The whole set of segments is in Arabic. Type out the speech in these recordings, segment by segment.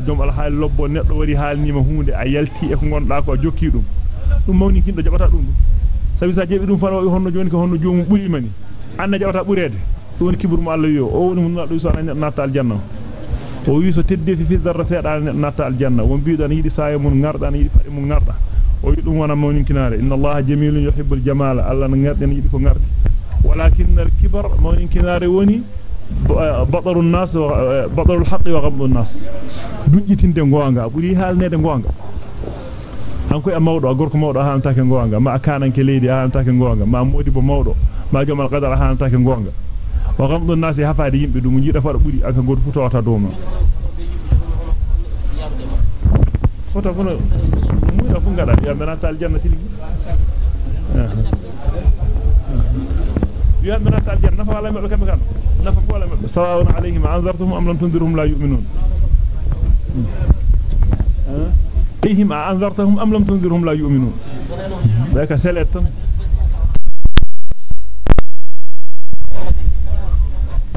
jom al haal lobbo neddo wari haalnima hunde a yalti e ko gonda ko jokki dum dum mawni kindo jabata dum sabi sa jebi dum fano honno joni ko honno joomu buri mani anna jabata burede dum kibru mo Allah yo o woni mun nadu so nata al janna o wi so tedde fi zarra seeda nata al janna won biido na yidi saayo mun ngarda na yidi fade mun ngarda o wi dum wana mawni kinare inna Allah jamilun yuhibbul jamala Allah na ngarde na yidi ko ngardi walakin al kibar mawni kinare woni badaru al haqqi wa ghamdu nas dujjitinde gonga buri halnede gonga hanko e mawdo gorko mawdo haantake gonga ma kananke leedi haantake gonga ma modi bo mawdo ma jamal qadar haantake gonga wa ghamdu an-nas hafaade yimbe dum jida fada buri aka goto fu tawata doma fota fono muira fu ngada ya menata al-jannati ligi ya menata al-janna fa wala mabbe kambe kan nafa wala mabbe sawa'un alayhim anzartuhum am lam tunzirhum la yu'minun عليهم أنذرتهم أم لم تنذرهم لا يؤمنون. ذاك سلت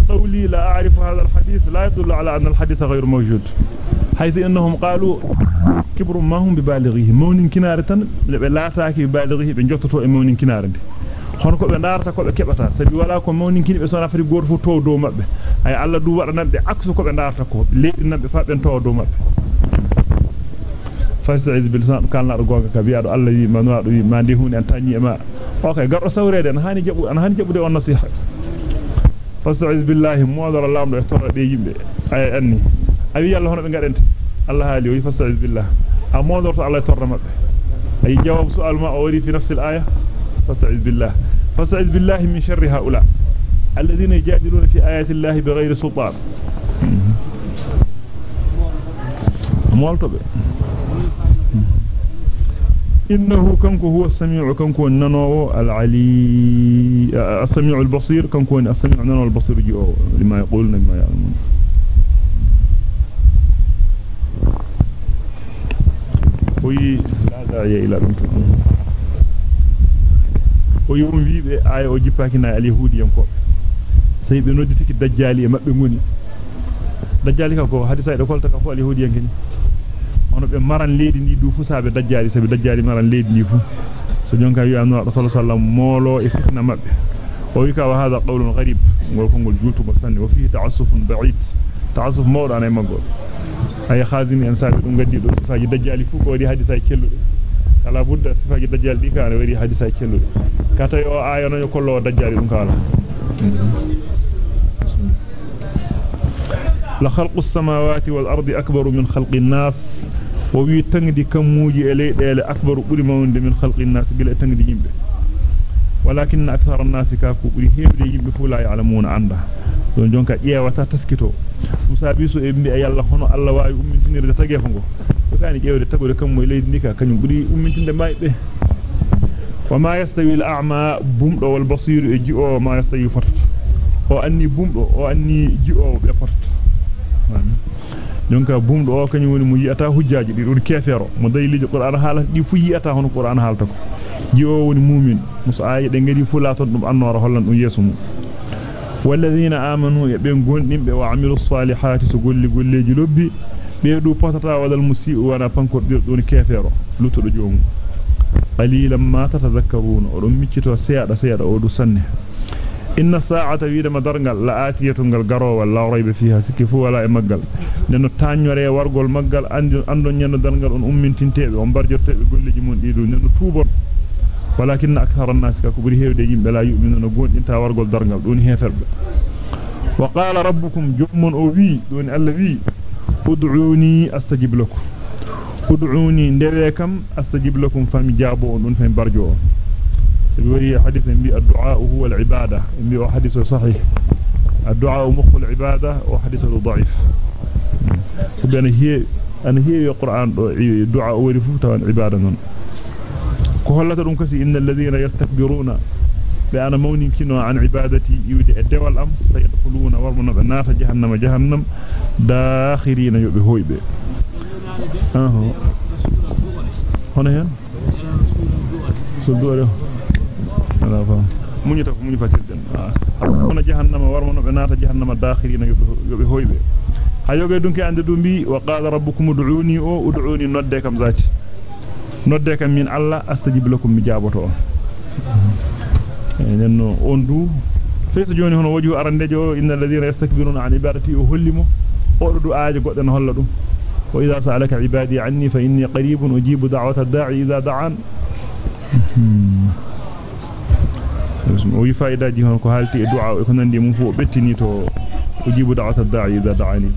قولي لا أعرف هذا الحديث. لا يدل على أن الحديث غير موجود. حيث أنهم قالوا كبر ما هم ببالغيه مون كنارة لا تاكي ببالغيه بنجوتتو مون كنارة. Hono ko be darata ko be kebata sabi wala ko mawnin kini be sona fari goor fu to do mabbe ay alla du wada nambe aksu ko be darata ko leedi nambe fa ben to do mabbe fastaiz bil san kalna do gonga ka biado Allah wi man wado wi mandi hunde en tanni ma okay gardo sawrede an hani jabu an hani jabude on nasiha fastaiz billahi modara lamdo e torra be yimbe ay anni awi yalla hono be gadente Allah haali wi fastaiz billah a modorto Allah torra mabbe ay jawab su'al ma wari fi nafsi fastaiz billah fastaiz billahi min sharri haula alladhina yajadiluna fi ayati Allah bighayri sultan molto be إنه كنكو هو السميع كنكو الننو العلي السميع البصير كنكو السميع الننو البصير جيو لما يقولون بما يعلمون. وي لا داعي إلى أن وي won wiibe ay o jippaki na al-yahudi yanko sey be noddi tiki dajjali e mabbe ngoni dajjali ka ko hadisa e kolta ka fo al-yahudi yankini hono be maran leedi ndi du fu saabe dajjaali sabi dajjaali maran leedi ndi fu so jonka wi rasul sallallahu molo e fitna mabbe o wi ka wa hada qawlun gharib ngol ko ngol jultu go sanni wa fihi ta'assufun ba'id ta'assuf mawda na maggo ay khazimi en saabe dum gaddi do sifaaji dajjaali fu ko wadi hadisa kellude kala budda sifaaji dajjaali di kaane wadi hadisa kellude kata yo ayo no kollo dajjaali dum kala la khalqus samawati wal ardi akbaru min khalqin nas o wi tangdi kammuji e leydele akbaru buri mawnde min khalqin nas gila tangdi yimbe walakin akthara an-nas ka ko buri hewde yimbe fu la ya'lamuna anda don jonka ƴeewata taskito musabi so e mbi yalla hono Allah waawi ummintinirde tagefo kaani ƴeewde tagude kammo e leydi ndika kanyum buri ummintinde maybe wa ma yastawi al-a'ma bumdo wal basir e ji'o ma yastawi fatata o anni bumdo o anni ji'o be fatata jonka bumdo o kanyum woni mu yi'ata hujjaaji di don kefero mo daliliji qur'an haala di fu yi'ata hono qur'an haalta ko ji'o woni mu'min musa ayi de ngadi fu laaton dum annora hollan dum yeso والذين آمنوا يبين غوندين be wa amilus salihati so ميدو بوتاتا ولا المسيء وأنا فانكور دير دون كيفيرو لوتو جوم قليلا ما تتذكرون ولم ميتو سيادا سيادا أو دو سن ان الساعة ويده مدرغال لا اتيه تونغال غرو ولا ريب فيها سكيفو ولا ماغال نينو تانيوري ورغول ماغال اندو اندو نينو دانغال اون اومينتين تيبي اون بارجو تيبي غولي جي مون ديدو نينو توبور ولكن أكثر الناس كبري هيودي ييمبي لا يؤمنون غونتا ورغول دارغال دون هيفرب وقال ربكم جم أو وي دون الله وي ud'uni astajib lakum ud'uni ndewe kam astajib lakum fami jabo on don fami barjo on sabi wari hadith bi ad-du'a huwa al-ibada bi hadith sahih ad-du'a mukhu al-ibada wa hadith da'if sabi ana hiye ana hiye qur'an du'a wari fu tawan ibada non ko hollata dum kasi innal ladhina yastakbiruna بأن مونين كنوا عن عبادتي يود أدوى الأمس سيدخلون ورمنا بنات جهنم جهنم داخرين يؤبهوي بي أهو. هنا هنا؟ سلدوري لا فهم. مني تفهم مني فاتر جن آه. هنا جهنم ورمنا بنات جهنم داخرين يؤبهوي بي هايو قيدون كأن دون بي وقال ربكم ادعوني أو ادعوني نودكم ذاتي. نودكم من الله أستجيب لكم مجابته فيتجوني هنا وجه أرنجو إن الذين يستكبرون عن عبادتي أهلموا. أردوا آج قدن هلدوا وإذا سألك عبادي عني فإني قريب أجيب دعوة الداعي إذا دعان. ويفايدا جيهان كهالتي دعاء يكونن دي منفوء بتني تو أجيب دعوة الداعي إذا دعاني.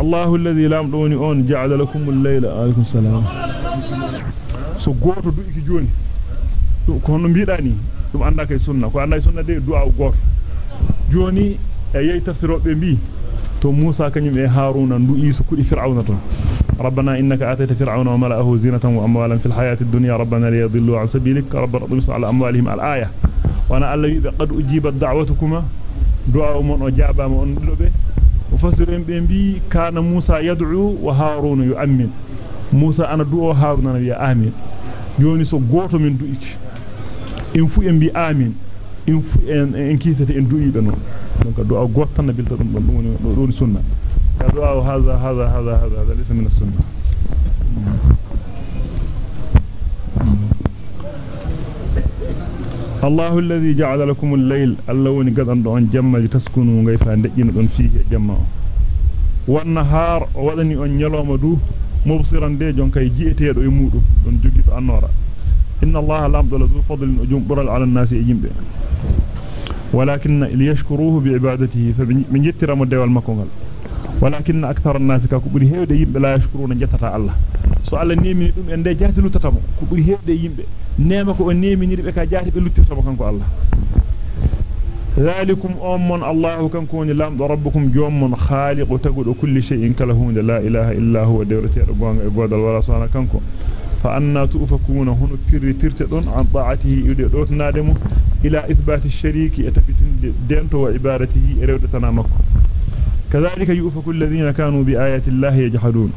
الله الذي لا مدوني أون جعل لكم الليل. آلكم السلام. سقوط دوئك جوني ko hono biidani dum anda kay sunna ko anda sunna de du'a goto joni e yey tafsirobe bi to Musa kanyum e Haruna ndu isu kudi fir'auna ton ربنا إنك آتيت فرعون وملأه زينة وأموالا في الحياة الدنيا ربنا ليضلوا عن سبيلك ربنا اطمس على أموالهم الآية وأنا ألا قد أجيبت دعوتكما دعاء من أجابا من أنلبه mufassirin be bi kana Musa yad'u wa Harun yu'min Musa ana du'o Harun ana wi'a amin joni so goto min du'iki in fu en bi amin in fu en en kisete en du'i be non donc du'a goto tan bilta dum don woni sunna ka du'a hadha hadha hadha hadha laysa min as-sunnah الله الذي جعل لكم الليل الله وني غدان دون ngay fa dejjina don fi jamma wan nahar wadani on nyaloma du mubsiran de jon kay ji'eteedo e mudum don jogi to إن الله لم ذو فضل جبر على الناس يجنب ولكن ليشكروه بعبادته فمن يترى مدعو المكونغل ولكن أكثر الناس كبري هيد يجنب لا يشكرون جتت الله. سؤال نيمي نيم أن دي جاتلو تتمو كبري هيد يجنب نيمكو أن نيمي نيم أكا جاتلو تتمو كنكو الله. ذلكم أم الله كم كون لام ربكم يوم خالق تقول كل شيء كله لا إله إلا هو دورتي ربوان عبادة الله صانا كنكو فأنا تؤفكون هنا ترتدون عن طاعته يدوت نادم إلى إثبات الشريك يتفتن دينته وعبارته إرودة تنامكم كذلك يؤفك الذين كانوا بآيات الله يجحدون.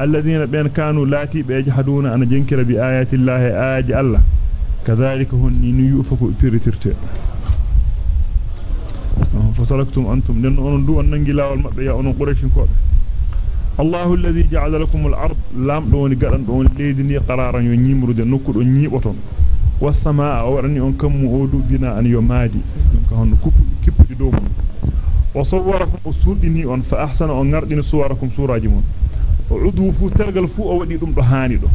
الذين بين كانوا لاتي بيجحدون أن جنكر بآيات الله آج الله. كذلك هن يؤفك بيرترت فصلكتم أنتم. لأن أن دو أن ننجلا والمبيا أن قريش كود الله الذي جعل لكم الأرض لام دون غدان دون ليدني قرارا ينيمرد نكودو نيبوتون والسماء ورني أن كم هودو بنا أن يمادي. دونك هون كوب كيب دي دوم وصوركم اسودني ان فأحسن أن غردن صوركم سوراجمون. عدو فو ترغل فو اودي دوم دو هاني دو.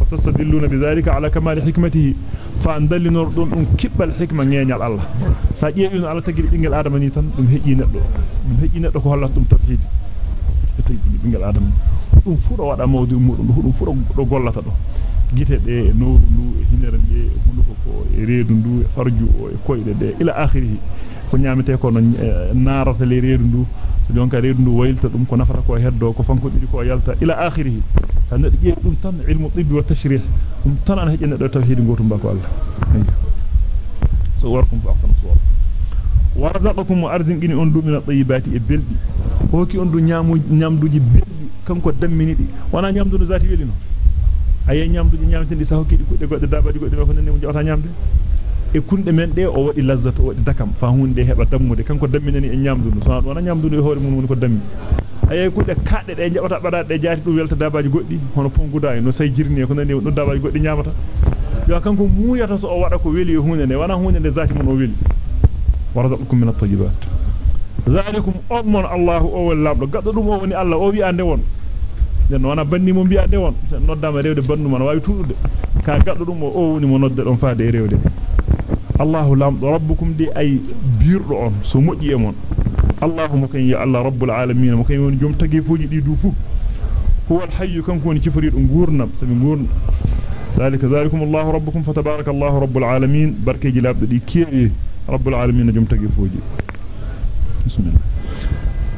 فتستدلون بذلك على كمال حكمته. فأندل نور دوم دون كيب الحكمة نينال الله ساجيو ان الله. تغي بينغل ادمني تان دوم هيجي ندو دوم هيجي ندو كو الله دوم تفيدي tawi bingel adama dum fu do wada mawdi mudum dum fu do gollata do gite de nooru ndu e hinere be hunduko ko e reedu ndu e farju o e koyde de ila akhirih ko nyaamete ko no naarata le reedu ndu jonka reedu ndu waylta dum ko nafata ko heddo ko fanko didi ko yalta ila akhirih de jeeyi dum tan ilmu tibbi wa tashrih dum tan an hejjene do tawhid gotum ba ko Allah so warkum fa akam so warzaqakum arzingini on dum min tayyibati e beldi hoki on du nyaamu nyamduji beldi kanko dammini di wana nyamdu zati welino ayi nyamduji nyamtindi sa hokki di kudde godde dabadi godde ko nenne mo jawta nyamde e kunde men de o wadi lazzato wadi dakam fa hunde heba dammude kanko damminani e nyamduno so wana nyamduno e hoore mun woni ko dammi ayi kunde kadde de jabata bada de jaati dum welta dabaji goddi hono ponguda e no say jirni ko nani no dabaji goddi nyamata yo kanko muuyata so o wada ko weli e hunde ne wana hunde de zati mun o weli ورزقكم من الطيبات ذلكم أضمن الله أو اللعب قد أضمن الله أو بيان ديوان لأنه أنا بني من بيان ديوان نودا ما ريودي بني من ويتو كان قد أضمن أو ني من ندد أنفا دي ريودي الله لام ربكم دي أي بير عن سمجي أمون الله مكين يا الله رب العالمين مكين يون جم تقفوني دي دوفو هو الحي كان كوني كفريد انقورنا سمين ذلك ذلكم الله ربكم فتبارك الله رب العالمين بركي جلاب دي كيري رب العالمين جمت فوجي بسم الله.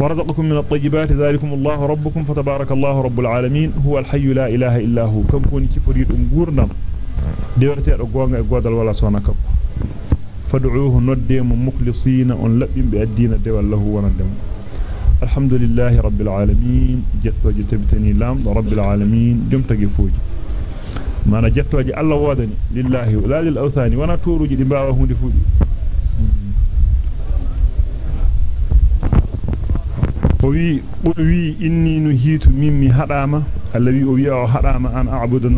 ورزقكم من الطيبات ذلكم الله ربكم فتبارك الله رب العالمين. هو الحي لا إله إلا هو. كم كوني كفرير أمقورنا نعم. ديورتي أقوانا أقوانا ولا سوناكب فدعوه نديم مخلصين أن بالدين بأدين الدول له ونديم الحمد لله رب العالمين. جت وجت بتني لام. رب العالمين. جمت فوجي ما نجت وجه الله وادني. لله ولا للأوثان. ونطور جدي باوهون فوجي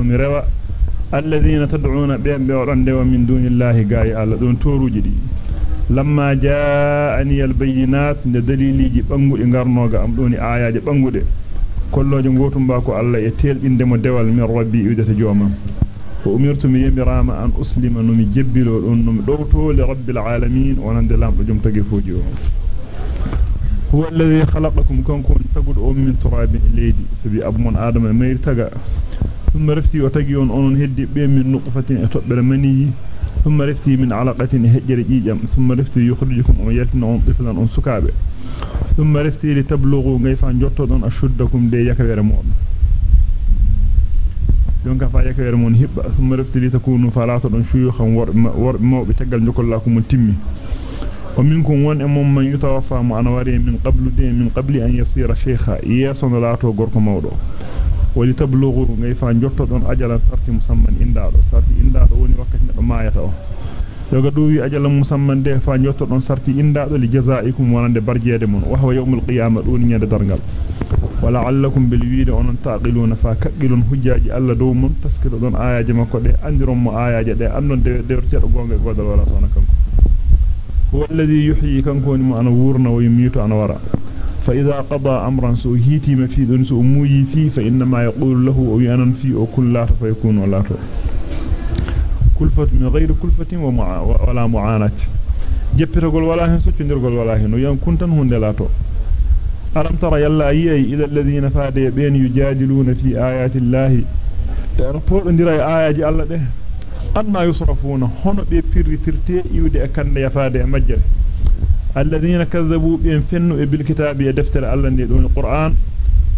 mi rewa alladhina tad'una bihim bi odon dewa min dunillahi gaay alla don toruji di lamma ja'ani albayinat de daliliji bangudi garnoga am doni ayaje bangude kolloje gotum ba ko alla e teldinde mo dewal min rabbi idata jomam ko umirtu mi yamirama an uslima no mi jebbilo don no mi dowto li rabbil alamin wonande lamdo jom tagi foji o هو الذي خلقكم كنكم تقول أم من تراب ليدي سبي أب من آدم مير تقى ثم رفتي وتقيون أنون هدي بي من نقفة أتبر مني. ثم رفتي من علقة هجر جيجم. ثم رفتي يخرجكم ويلتنا أن طفلا أن سكابة. ثم رفتي لتبلغوا غيفا جوتو أشدكم دي يكبر مؤمن jonka fa yakere mon hibba thumma raftili takunu falata don shuyukhan war mawbe tagal minkum ومنكم وان أمم من يتوفى معنواري من قبل دين من قبل أن يصير شيخا. ياسون لاتو غوركو مودو ولتبلغوا غيفا نجوتو دون اجلا سارتي مسمن إندادو. سارتي إندادو وني وقت ندو مايتاو يوغا دووي اجلا مسمن دي فا نجوتو دون سارتي إندادو لجزائكم ولاند برجيد من. وهو يوم القيامة دون نيد درنغل ولعلكم بالويد ان تعقلون فكقلون حجاج ألا دوم تسكدو دون مكو دي. انديروم اياج دي. انون دي ورتيدو غونغي غودالو رسونا كنكو هو الذي يحيي كنكو ما أنا ورنا ويميت أنا ورا. فإذا قضى أمرا سو هيتي ما في دون سو موي في فإنما يقول له أو ينن في أو كل لا فيكون ولا كلفة من غير كلفة ومع ولا معاناة. جبتغول ولا هن سوتندرغول ولا هن. يان كنتن هون لا تو ألم ترى يلا أيي إلى الذين فادي بين يجادلون في آيات الله؟ ترفور اندراي آيات الله ده؟ أما يصرفون هنا بيبير ترتي يودي أكن يفادي مجر الذين كذبوا بينفنوا بالكتاب يدفتر الله دون القرآن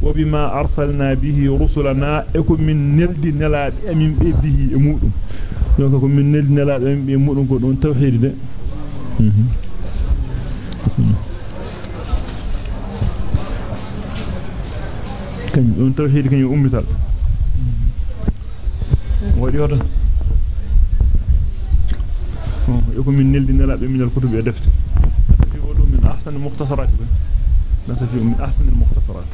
وبما أرسلنا به رسلنا إكم من نلد نلاد أمين به أمودهم يوكم من نلد نلاد أمين به أمودهم كون توحيد ده. kany don tawhid kany ummital wadi hoto oh yoko min neldi e defte nasafi wadu min ahsan al-mukhtasarat nasafi min ahsan al-mukhtasarat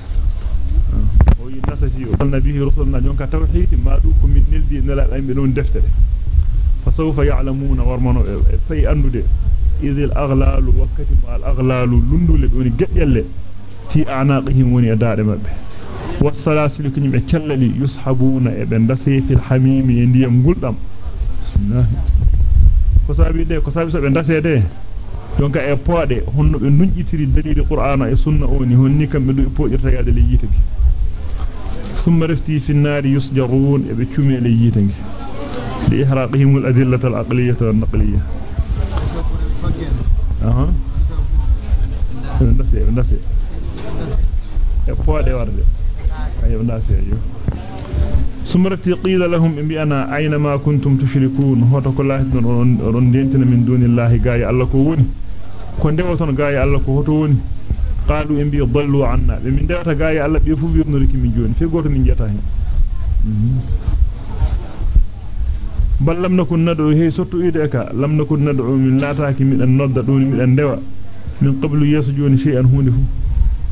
o yi nasafi o nabihi rusulna jonka tawhid ma du ko min neldi nelabe be don defte fa sawfa ya'lamuna warmano fay andude idil aghlalu wakati ma al-aghlalu lundule doni geddelle fi a'naqihim woni daade mabbe والسلاسل كنيم كللي يسحبون ابن دسي في الحميم ينديم غولدام bismillah ko sabi de ko sabi so be dase de donc e poode honno be nunjitiri dalili qur'ana e sunna oni honni kambe do poodirta yaade le yitegi thumma rafti fi an-nar yusjarun e be cume le yitegi li ihraqihim al-adillata al-aqliyah wal-naqliyah aha dase dase e poode warde أيوة ناس أيوة سمرتي قيل لهم بأنا أينما كنتم تشركون؟ هو تقول الله رندينتنا من دون الله قاية الله كوني كون دوتون قاية الله كوتوني قالوا إن بي ضلوا عنا. من دوتا قاية الله بيفو بيرنوريك من جون. في قوت من جتاه بل لم نكن ندعو. هي سوتو إيديك. لم نكن ندعو من لاتاك من النض دون من الندوى من قبل يسجون شيئا هونفو.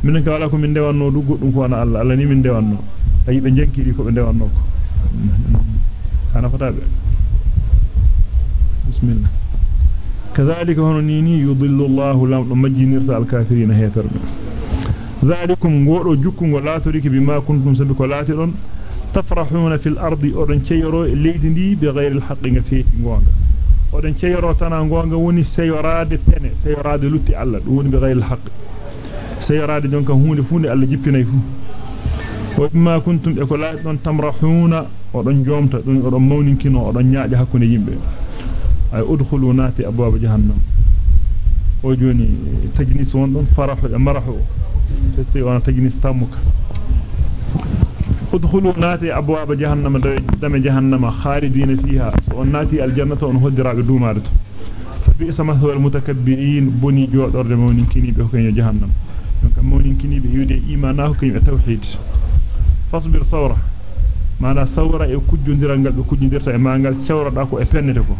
Minen ka wala ko min dewanno du goddum ko ana Allah Allah ni min dewanno ayi be jankiri ko be dewanno ko ana fatabe bismillah kadhalika hono nini yudillu Allahu lam majinirta al-kafirin hetarbe zalikum godo jukkungo laatoriki bima kuntum sabi ko laati don tafrahuna fil ardi odon ceyoro e leydi ndi bi ghayri al-haqqi ngafeti gonga odon ceyoro tana gonga woni seyorade pene seyorade lutti Allah dum woni bi ghayri al-haqqi سيراد جونكا هونde funde alla jippinay fu wa bima kuntum e ko laati don tamrahuna odon jomta don odon mawninkino odon nyaaja hakkunde yimbe ay udkhulu nati abwaab jahannam o joni tajnis won don farahu e marahu testi wana tajnis tamuka udkhulu nati abwaab jahannam dame jahannama khalidina fiha on nati aljannata on hoddirabe duumaade to bi isamahu almutakabbirin boni jodorde mawninkini be ko jahannam donc mawnin kinibe yude imanahu kaybe tawhid fasbir sawra mana sawra e kujjondiral gal be kujjondirta e mangal cawrada ko e pennete ko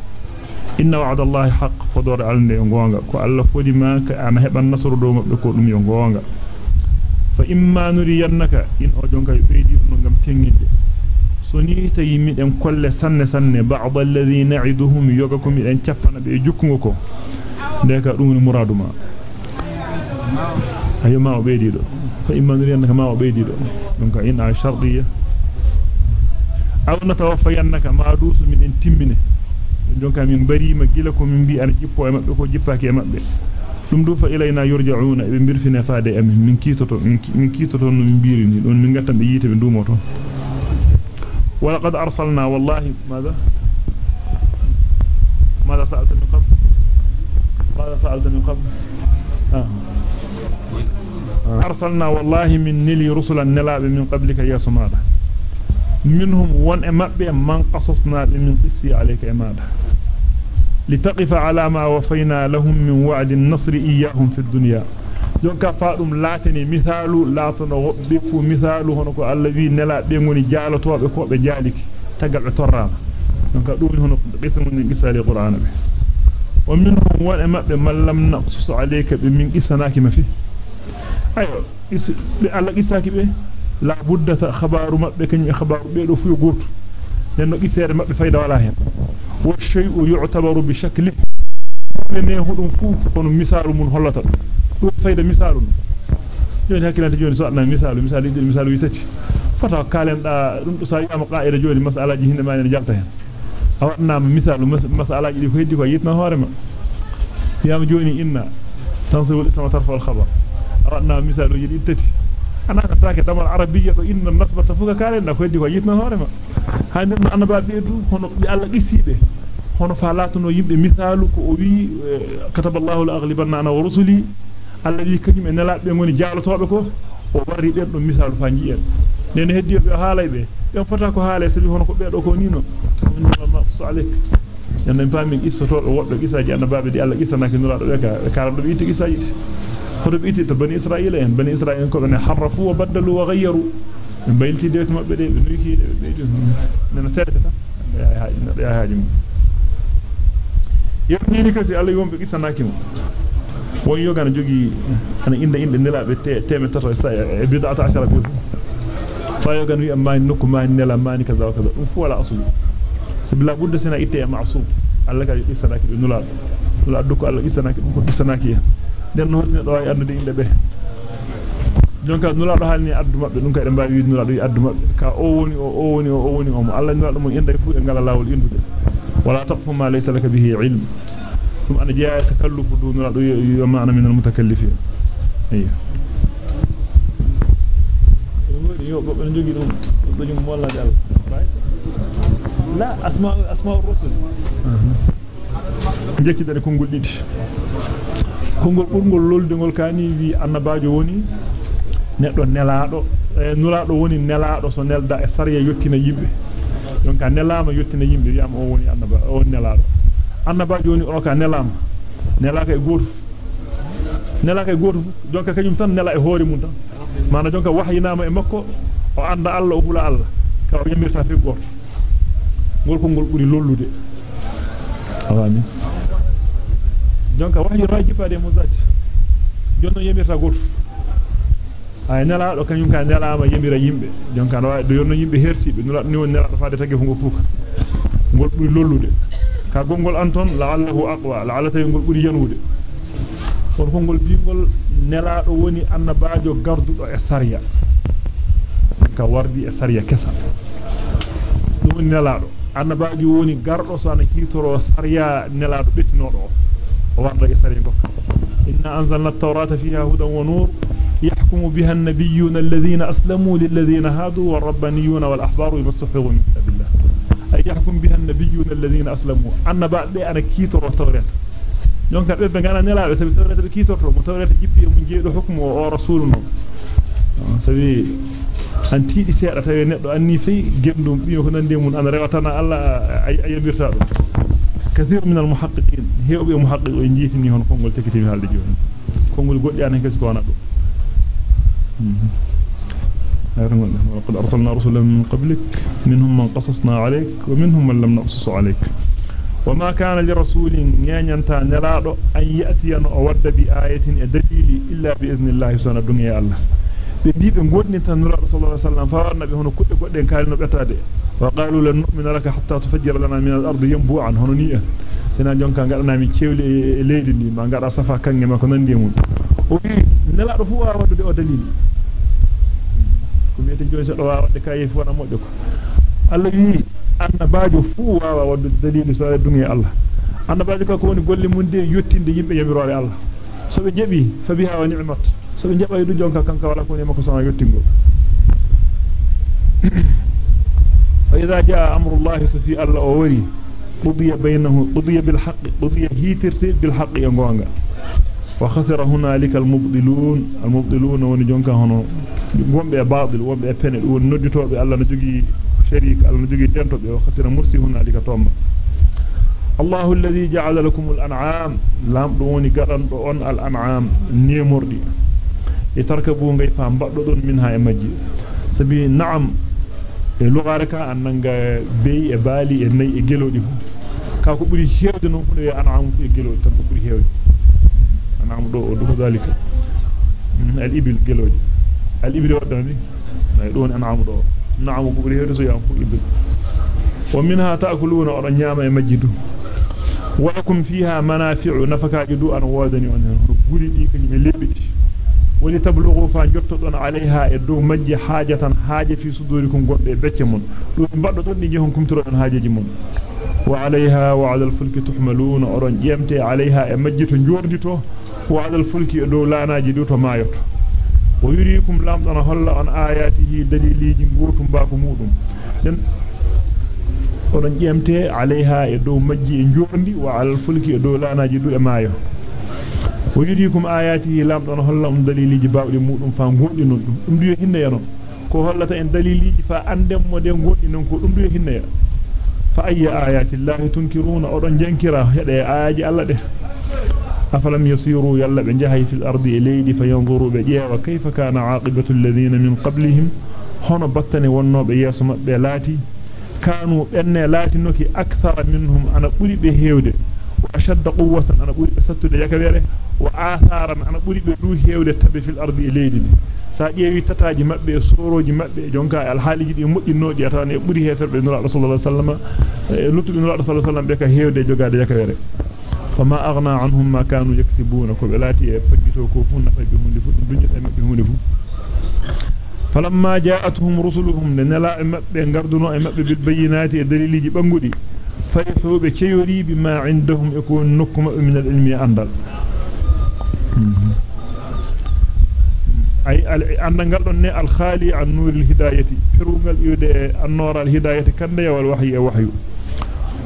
inna wa'dallahi haqq fodore alne gonga ko alla fodi ma ka ama heban nasru do mabbe ko dum yo gonga imma nuriyannaka in o jonka beedi dum ngam tenginde soni tayi miden kolle sanne sanne ba'd alladhi na'iduhum yogakum miden ciappana be jukkungo ko deka dum muraduma هي ما أبيدي له فإما نري أنك ما أبيدي له منك إن على شرطية أو نتوفي أنك ما أدوس من انتمنه جونك من بري مجلك ومن بي أنا جيبه ومبيك وجيبك يا مبيك ثم دوف إلينا يرجعون ابن بيرفنا فادة أمه. من كيتو من كيتو من بيرين ومن من قتم بيجيت من دوموتو ولقد أرسلنا والله ماذا؟ ماذا سألت من قبل؟ ماذا سألت من قبل؟ آه. أرسلنا والله من نلي رسلا نلاب من قبلك يا سمادا منهم وان امبه من قصصنا من قصي عليك امادا لتقف على ما وفينا لهم من وعد النصر إياهم في الدنيا jonka faadum laatani misalu laatono wobbe fu misalu hono ko Allah wi nela be ngoni jaalatobe ko be jaaliki tagal be torrama jonka dum hono qismu ni gisali qur'ana be wa minhum wa mabbe man lam naqsus alayka bi min qisanaki ma fi ayo be Allah qisaki be la buddata khabaru mabbe kany khabaru be do fu goto den no qisere mabbe fayda wala hen wa shay'u yu'tabaru bi shakli ne hudum fu kono misalu mun hollata dum fayda misalu joni hakkilante joni so adna misalu misalu dil misalu yitati fata kalen da dum do sa yama qaida joni masalaji hinde ma ne jalta hen awadna misalu masalaji di ko heddi ko yitna horema yama joni inna tansibu al-isma tarfa al-khabar awadna misalu yidi tati ana ka taake damal arabiyya do inna nasbata fuka kalen da ko heddi ko yitna horema hande no annaba beedu hono bi alla qisibe hono fa latuno yimbe misalu ko o wi kataballahu al-aghlibanna ana wa rusuli alladhi kanyum en nalaabe ngoni jaalotobe ko o warri den do misalu fa ji'en nen heddi be haalaybe ben fata ko haale sabi hono ko beedo ko nino ma salik yanda en pami qissoto do woddo qissaji annababe di alla qissana ke nulaado be ka kala do biiti qissaji خرب إتي تبني إسرائيل يعني بني إسرائيل كم أن حرفوا وبدلوا وغيروا. من بيلتي ديت ما بدي بنوكي بيجون من مسألة يا هاي يا هاي يا ابني لك الله يوم بقيس ناكيم وين يو كان جوجي؟ أنا إند إند نلا بت تام ترى إسا بدعة عشرة بيو فايو كان ما نك ما نلا ما نكذا وكذا. وفوا لا أصل سب لا سنا إتي معصوب. الله كان يسناكي نلا نلا دكوا الله يسناكي دكوا den no horni do ay andude inde be jonka nulado halni addu mabbe dum kay de mbawi wi nulado wi addu mabbe ka o woni o o woni o o woni o mo alla nulado mo inda fu e ngala lawol indude wala taqfu ma laysa laka bihi ilm ثم أنا جاء تكلف دون معنى من المتكلفين أيه لا أسماء أسماء الرسل jekki dane kongol didi kongol burgol loldingol kani wi annabajo woni neddo nelaado e nulaado woni nelaado so nelda e sariya yottina yimbe donc nelama yottina yimbe wi'am o woni annaba o nelaado annabaajo woni o ka nelama nelaka e goto nelaka e goto jonka kanyum tan nela e hoore mun tan mana jonka wahyinama e makko o anda alla o hula alla ka o yamirta fi goto ngol ko ngol buri lollude awami jonka wahyi raji paade mo zati jonno yamirta goto ay nelaado kanyum ka nelama yamira yimbe jonka no do yonno yimbe hertibe nula ni won nelaado faade tagge fungo fuka ngol buri lollude ka gongol anton la'allahu aqwa la'alata yongol buri yanude on kongol bingol nelaado woni annabaajo gardudo e sariya ka wardi e sariya kesa dum woni nelaado annabaajo woni gardo so ana hitoro sariya nelaado betinodo ومن رئيس ربك إن أنزلنا التوراة فيها هدى ونور يحكم بها النبيون الذين أسلموا للذين هادوا والربانيون والأحبار يمسحون من أي يحكم بها النبيون الذين أسلموا. أن بعد أنا كيتر التوراة. يونك أبيب بنغانا نلا سبي التوراة بكيتر متوراة جبي من جيد حكم ورسولنا سبي. anti di seeda tawe neddo anni fi gendum biyo ko nande mun an rewata muhaqqiqin hewbe muhaqqiq o jiitini hon kongol tekiti mi halde joni kongol goddi an kasi ko wana do وقد أرسلنا رسلا من قبلك منهم من قصصنا عليك ومنهم من لم نقصص عليك. وما كان لرسول ينتا نلادو أن يأتي أن أود بآية دليل إلا بإذن الله سنة الدنيا الله. Be bi be godni tan nura sallallahu alaihi wasallam fa be hono kudde godden kalino betade wa qalu lan nu'mina laka hatta tufajjira lana min al-ardi yanbu'an hono ni sina jonka ngadana mi cewli e leydi ni ma ngada safa kange ma ko nandi mun o wi nela do fu wa wadde o dalil ko joni so do wa wadde kay fu wana modde ko Allah wi annabaajo fu waawa wadde dalil so dungi Allah annabaajo ka ko woni golle mun de yottinde yimbe yamirore Allah so be jebi fa biha wa ni'mat so be jabay du jonka kanka wala ko ne mako sama yottingo fa idha jaa amrullahi fi alla o wari qudiya baynahu qudiya bil haqq qudiya hitirti bil haqq ya gonga wa khasira hunalika al mubdilun al mubdilun woni jonka hono gombe e baadil wombe e pene woni nodditobe alla no jogi sharik alla no jogi tentobe wa khasira mursi hunalika tomba الله الذي جعل لكم الأنعام لام دوني قرن دون الأنعام يتركبوا غي فام بدون منها يمجي سبي نعم لغة ركا أننغا بي بالي ني جلودي كاكو بري هيود نون فنو أنعام في جلودي تنبو بري هيود أنعام دو دو ذلك. الإبل جلودي الإبل وداني دون أنعام دو. نعم بري هيود سو يام إبل. ومنها تأكلون أرنياما يمجدون ولكم فيها منافع نفكاج دو ان وودني ان غوري دي كني ليبتي ولتبلغوا فانجتون عليها ادو مجي حاجة حاجة في صدوركم do baddo don ni jehon kumtiro don haajeji mon وعليها وعلى الفلك تحملون اورون جيمتي عليها to jordito وعلى الفلك دو لاناجي دو to mayoto ويريكم لامدون هلا ان آياته دليليجي غورtum baako mudum den odon jemte alaiha e dow majji e jorndi wa al fulki e dow laanaji du e maayo wajirikum ayati lamdon holla um daliliji bawde mudum fa gondi non dum dum duyo hinne yano ko hollata en daliliji fa andem mo de gondi non ko dum duyo hinne ya fa ayya ayati llahi tunkiruna odon jankira hede ayaji alla de afalam yasiru yalla be jahay fil ardi ilaydi fayanzuru be jeewa kayfa kana aqibatu alladhina min qablihim hono battane wonnobe yeso mabbe laati كانوا بأن لاتنوكي أكثر منهم وآثارا أنا قولي بدو هيودة تبي في الأرض إليدي. ساقيوي تتاجي مبه سوروجي مبه جونكا. الحالي جدي مؤنوجي أتاني قولي هيفر بإذن الله رسول الله صلى الله عليه وسلم. لطب الله رسول الله صلى الله عليه وسلم بك هيودة جوغاد يكبيره فما أغنى عنهم ما كانوا يكسبون. كبلاتي فجتو كوفون نفجهم لفو الدنيا تمبهم لفو فلما جاءتهم رسلهم لنلا مبه غردنو mabbe bil bayyinati e daliliji bangudi farihu be ceyori bima indahum yakun nukum min al ilmi andal ay andal don ne al khali an nur al hidayati firungal yude an nur al hidayati kande wal wahyi e wahyu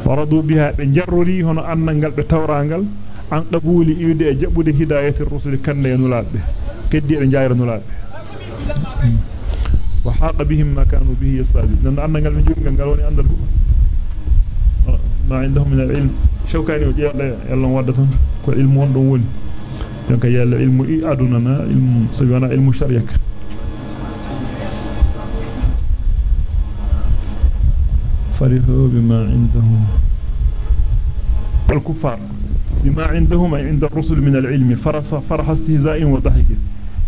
waradu biha be jarruri hono andal be tawrangal an qabuli yude e jabbude hidayati rusul kande nulabe keddi be jaayra nulabe وحاق بهم ما كانوا به يستهزئون نان أن قال من جورغا قال وني أندل ما عندهم من العلم شوكاني وجيال يلا ودتون كو علم وندون وني donc yalla ilmu aduna na ilmu sabana ilmu shariak فرحوا بما عندهم الكفار. بما عندهم عند الرسل من العلم. فرح فرح استهزاء وضحك.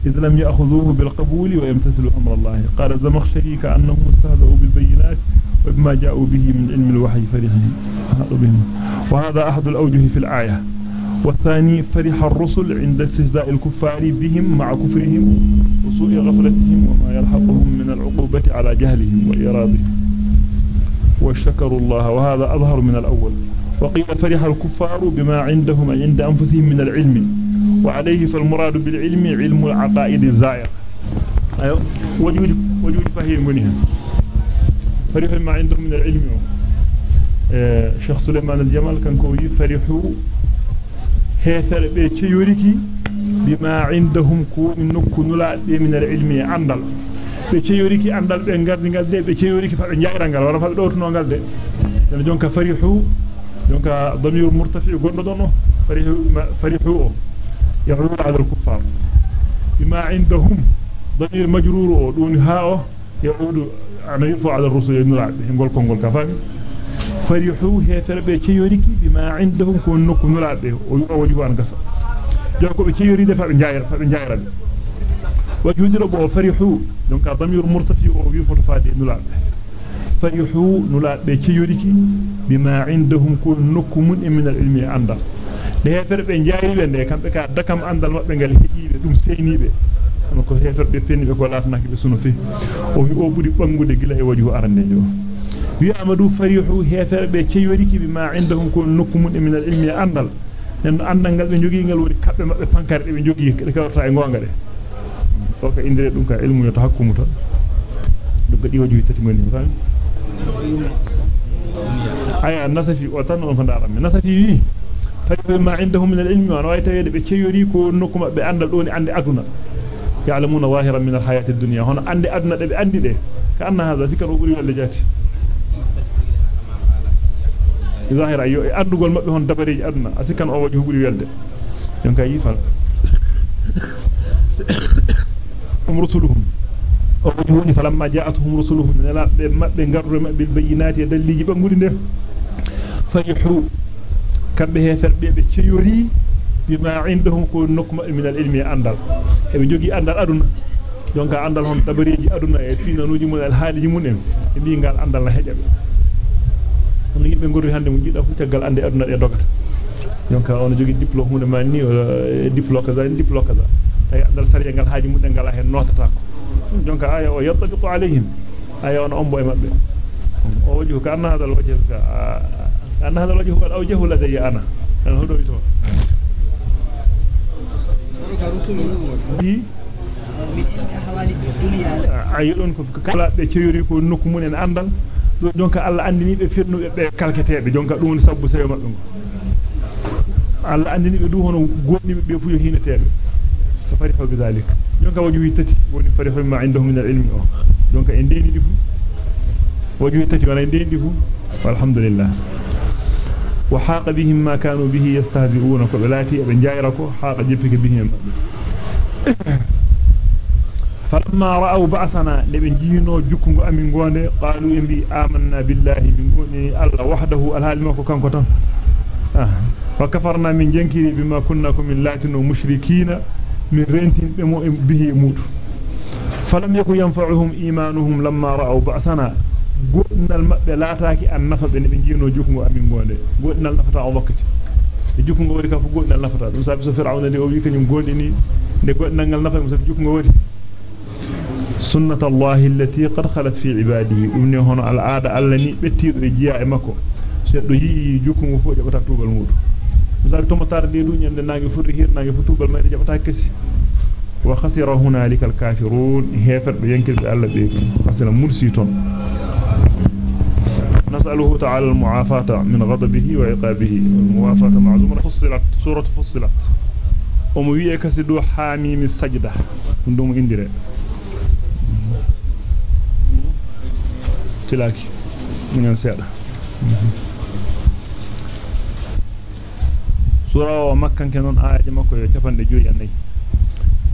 إذ لم يأخذوه بالقبول ويمتثلوا أمر الله. قال الزمخشري كأنهم استهزأوا بالبينات وبما جاءوا به من علم الوحي فرحهم. وهذا أحد الأوجه في الآية. والثاني فرح الرسل عند استهزاء الكفار بهم مع كفرهم وسوء غفلتهم وما يلحقهم من العقوبة على جهلهم وإرادهم وشكروا الله وهذا أظهر من الأول. وقيل فرح الكفار بما عندهم عند أنفسهم من العلم. وعليه فالمراد بالعلم علم العقائد الزائر أيوه. وجود وجود فهيم منها. فرح ما عندهم من العلم. آه شيخ سليمان الجمال كان كوي فرحوا هيثر بي تشيوريكي بما عندهم كون نكو نلا من العلم عندل be ceyoriki andal be gardi ngal de be ceyoriki fa be jaayra ngal wala fa be dowtuno ngal de den jonka farihu jonka damir murtafi gondo dono farihu farihu يعود على الكفار بما عندهم ضمير مجرور دون هاء يعود أنا يرفع على الرسل ينلع بهم كونغول كفان فريحوه هي تربي تيوريكي بما عندهم كون نكون نلعبه ويوجب أن قصر. جاكو بتيوري دفع من جاير فمن جاير بي وجود ربو فريحوه دونك ضمير مرتفع ويفر فادي نلعبه فريحوه نلعبه تيوريكي بما عندهم كون نكون من العلم عنده لها تربي جاير بي كان بكا دكم عنده المطبن قال هكي بي دوم سيني بي. ko heetorbe penni be ko latnaaki be sunu fi o wi o buri bangude gila e waju arande joo ويعمدوا فريحوا هيثر بيكي وريكي بما عندهم كون نكم من العلم أنال لأن أنال قلبين جوغيين قلبين كابين فانكار قلبين جوغيين لكي أطلع إنقوان قلبين فوك إندري دونك علم يتحكم دونك إيو جوي تتمنى فاهم أي الناس في وطن وفن دارم الناس في فريحوا ما عندهم من العلم وأنا ويتي بيكي وريكو نكم بأنال أوني عندي أدنى يعلمون ظاهرا من الحياة الدنيا هنا عندي أدنى دي عندي كأن هذا ذكر وقولي والجاتي hon dabareji aduna asikan o waji buri welde donc yi fal um rusuluhum o waji woni falamma ja'atuhum rusuluhum la be mabbe garru mabbe bayyinati daliji bangudi de farihu kambe heferbe be ceyori bima indahum ko nokma min al-ilmi andal e be jogi andal aduna donc andal hon dabareji aduna e finanuji mun al haliji mun en e bi ngal andal na hejabe on yimbe ngori hande mu jida fu tagal ande aduna de dogata donc on jogi diplôme hunde manni diplôme kaza diplôme kaza tay andal sariya ngal haaji mun ngala hen notata ko donc aya o yattabiqu alayhim aya on ombo e mabbe o wajhu ka anna hadal wajhu ka anna hadal wajhu qad awjahu ladayya ana an hodo ito ayudon ko kala be ceyori ko nokku mun en andal jonka Allah andini be firnube be kalketebe jonka dum woni sabbu sayo mabbe Allah andini be du hono goddi be fu yo hinetebe fa farihu bidalik jonka waju tati woni farihu ma indahum min al-ilmi o jonka en deni di fu waju tati wala en deni di fu walhamdulillah wa haqa bihim ma kanu bihi yastahzi'un ko belati be jaayra ko haqa jifike bihim فلما رأوا بأسنا لبن جينو جكونغو أمين غوني قالوا إنبي آمنا بالله من غوني الله وحده الهال مكو كانكو تن آه. فكفرنا من جنكيري بما كنا من لاتن ومشركين من رنتين به موت فلم يكن ينفعهم إيمانهم لما رأوا بأسنا mabbe laataaki an nafa be be jiino jukungo amin gonde godnal nafata o wakkati e jukungo wari ka fu godnal nafata dum sabi so fir'auna de o wi سنة الله التي قد خلت في عباده. أمني هنا العادة ألني بتير رجياء مكو. سيدو يي جوكم جبتا توبال مودو مثال توما تار دي دو fu tubal mayde jabata kessi wa khasira hunalika al-kafirun hefer be yankir be Allah be khasira mursi ton نسأله تعالى المعافاة من غضبه وعقابه. الموافاة معزومة. فصلت سورة فصلت. وموية كسدو حاميم السجدة. كندوم اندره tilaki minen seeda sura o makkan kenon aaje makko yo capande joyi anay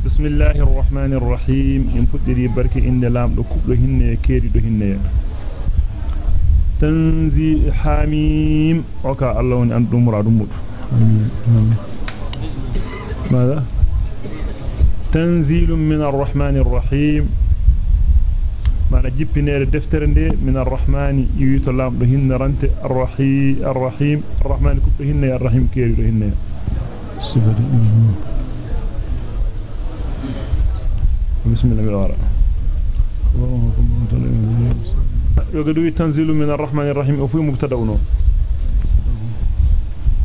bismillahir rahmanir rahim en fuddiri barke inde lamdo kubdo hinne keedi do hinne tanzi hamim oka allah woni an dum muradu mudu ماذا تنزيل من الرحمن الرحيم معنى جيبني الدفتر دي من الرحمن يوت الله بهن رنت الرحيم الرحيم. الرحمن كبهن يا الرحيم كير بهن بسم الله الرحمن يقدو تنزيل من الرحمن الرحيم. وفي مبتدا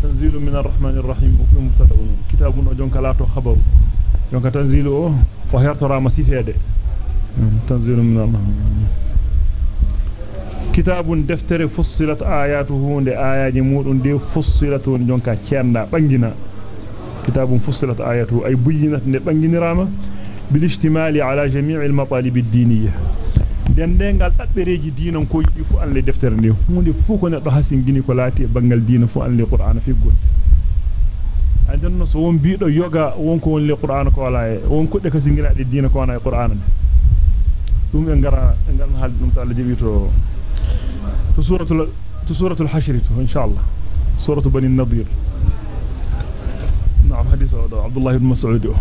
تنزيل من الرحمن الرحيم. وفي مبتدا كتاب جونكلاتو خبر جونك تنزيله وهرترا مسيفه ده تنزيل من الله. كتاب دفتر فصلت آياته لآية جمود دي فصلت جنكا كيانا بانجنا كتاب فصلت آياته. أي بينات نبانجن راما. بالاجتمال على جميع المطالب الدينية. دندن قال تبريج دينهم كوي فو أن لدفتر نيو هون فو كنا تحسين جيني كلاتي بانجل دين فو أن لقرآن في قوت. عندنا سوون بيرو يوغا وون كون لقرآن كوالاي وون كوتك سنجلات الدين كوانا لقرآن نيو to suratul hashr to inshallah suratu bani nadir نعم حديث عبد الله بن مسعود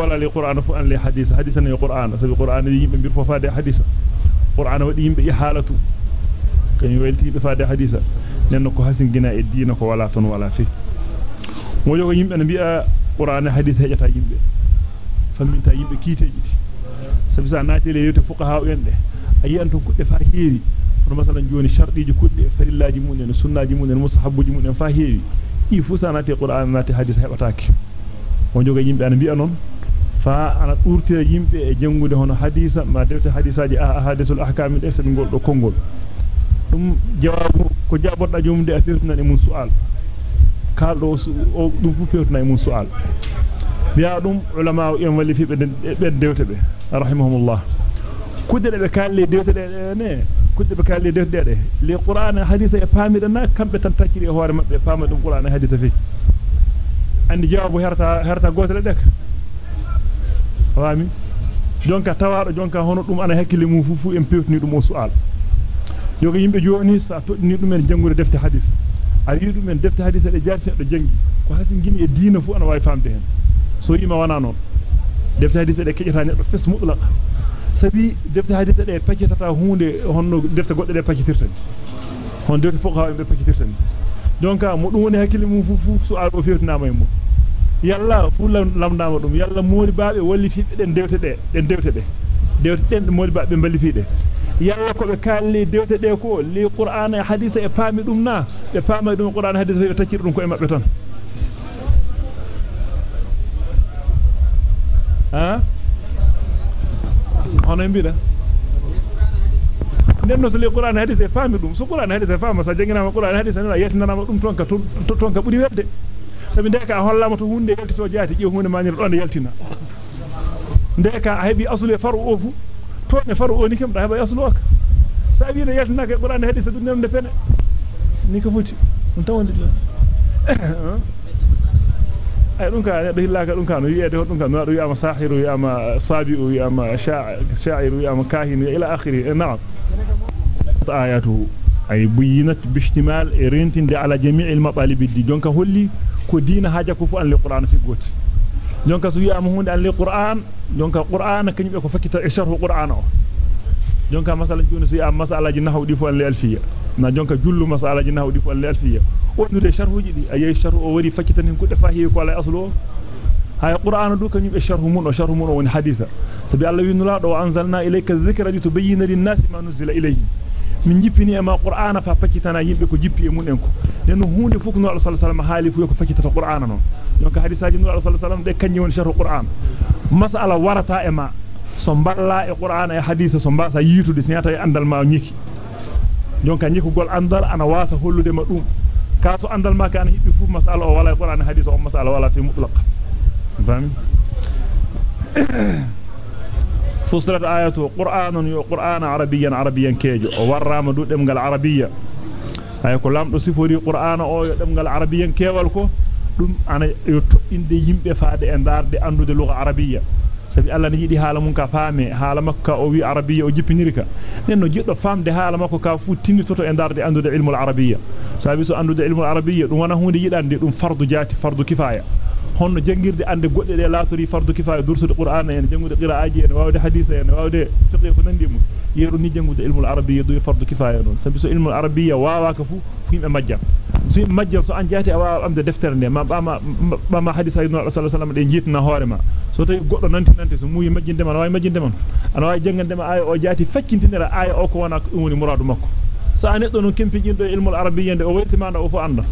wala li qur'an fu an li hadith hadithan ni qur'an sabi qur'an yimbe bir fofade hadith qur'an wadi yimbe ihalatu kany welti be faade hadith nenno ko hasin gina e diina ko wala ton wala fi mo jogo yimbe na bi'a qur'an hadith hejata yimbe faminta yimbe kiteji sabi sa naati le yote fuqaha en de ayi an ton kudde fa heewi no masalan joni shartiji kudde farillaji mun en sunnaji mun en mustahabuji mun en fa heewi i fu sanati qur'an naati hadith hebataake mo jogo yimbe an bi'a non fa ana durtira yimbe e jangude hono hadisa ma defte hadisaji ahadisul ahkam de sen goldo kongol dum jawabu ko jabodda jomde afirtuna e mun su'al kaldo o dum fu pewtuna e mun su'al biya dum ulama en walli fi be dewte be rahimahumullah kudde be kalle dewte de ne kudde be kalle dewte de li qur'an hadisa e famida na kambe tan takkiri e hoore mabbe fama dum qur'an hadisa fi andi jawabu herta herta gotel de fami jonka tawaado jonka hono dum ana hakkile mum fu fu en pewtini dum o su'al yoga yimbe joni sa todni dum en jangude defte hadis a yi dum en defte hadis de jaati do jangi ko hasin gini e diina fu ana way famde hen so yima wana non defte hadis de kejata neddo fes mutlaqa sabi defte hadis de paccetata hunde honno defte godde de paccetirtani hon defte fuqaha be paccetirtani donc mo dum woni hakkile mum fu fu su'al o fewtinama e mum yalla fu lamdama dum yalla modi baabe wallitibe den dewte de den dewte de dewte den modi baabe ballitiide yalla ko be kalli dewte de ko li qur'ana e hadisa e paami dum na be paama dum qur'ana hadisa be taccir dum ko e mabbe tan ha hono mbida nenno so li qur'ana hadisa e paami dum so qur'ana hadisa e faama sa jangina qur'ana hadisa na yetinana dum tonka tonka buri wedde sabi ndeka hollama to hunde yaltito jaati je hunde manir don yaltina ndeka a hebi aslu e faru ofu to ne faru oni kam da heba aslu ak sabi ne yaltina ke qur'an hadith dun nem de fene ni ko futi on tawande ay dun ka do hillaka dun ka no yede dun ka no do yama sahiru yama sabiu yama sha'iru yama kahin ila akhiri na'am ayatu ay buyinat bishtimal e rentinde ala jami'il maqalib di jonka holli ko diina haja ko fu an li qur'an fi goti jonka so wi'ama hunde an li qur'an jonka qur'an kanybe ko fakita e sharh qur'an o jonka masalan joni so wi'ama masalaji nahwu fu an alfiya na jonka jullu masalaji an li alfiya wonnude sharhuji di ayi sharh o wari fakita nin kudde fahi ko ala aslu hay qur'an du kanybe sharh mun o sharh mun woni hadisa sabi allah winula do anzalna ilayka dhikra litubayyana lin-nasi ma nuzila ilayhim min jippini e ma qur'ana fa fakkitana yimbe ko jippi e mun en ko den hunde fu ko no Allah sallallahu alaihi wasallam haali fu ko fakkitata qur'ana non donc hadisaji no Allah sallallahu alaihi wasallam de kanyi woni sharh qur'an mas'ala warata e ma so balla e qur'ana e hadisa so mbasa yitude sinata e andal ma nyiki donc nyiku gol andal ana wasa hollude ma dum ka andal ma kana hibbi fu mas'ala o wala e qur'ana hadisa o mas'ala wala fi mutlaq fami فصلت آياته قرآن يو قرآن عربيا كيجو ورام دو دمغال عربية ay ko lamdo sifori qur'ana o yo demgal arabiyan kewal ko dum ana yo toddinde yimbe faade e darde andude lugha arabiyya sabi Allah ne yidi haala mun ka faame haala makka o wi arabiyya o jippinirika nenno jiddo famde haala makko ka fu tinnitoto e darde andude ilmul arabiyya sabi so andude ilmul arabiyya dum wana hunde yidande dum fardu jati fardu kifaya honno jangirde ande godde de laatori fardu kifaya dursude qur'ana en jangude qiraaji en wawde hadisa en wawde fiqh ko nandi mum yeru ni jangude ilmul arabiyya do fardu kifaya non sabi so ilmul arabiyya wawa ka fu fimbe majja so majja so an jati awa amde deftere nde ma bama bama hadisa ibn sallallahu alaihi wasallam de jitna hoore ma so tawi goddo nanti nanti so muuyi majjinde man way majjinde man ana way jangande ma aya o jati faccintindira aya o ko wana dum woni muradu makko so an neddo non kempijindo ilmul arabiyya de o weltima o fu anda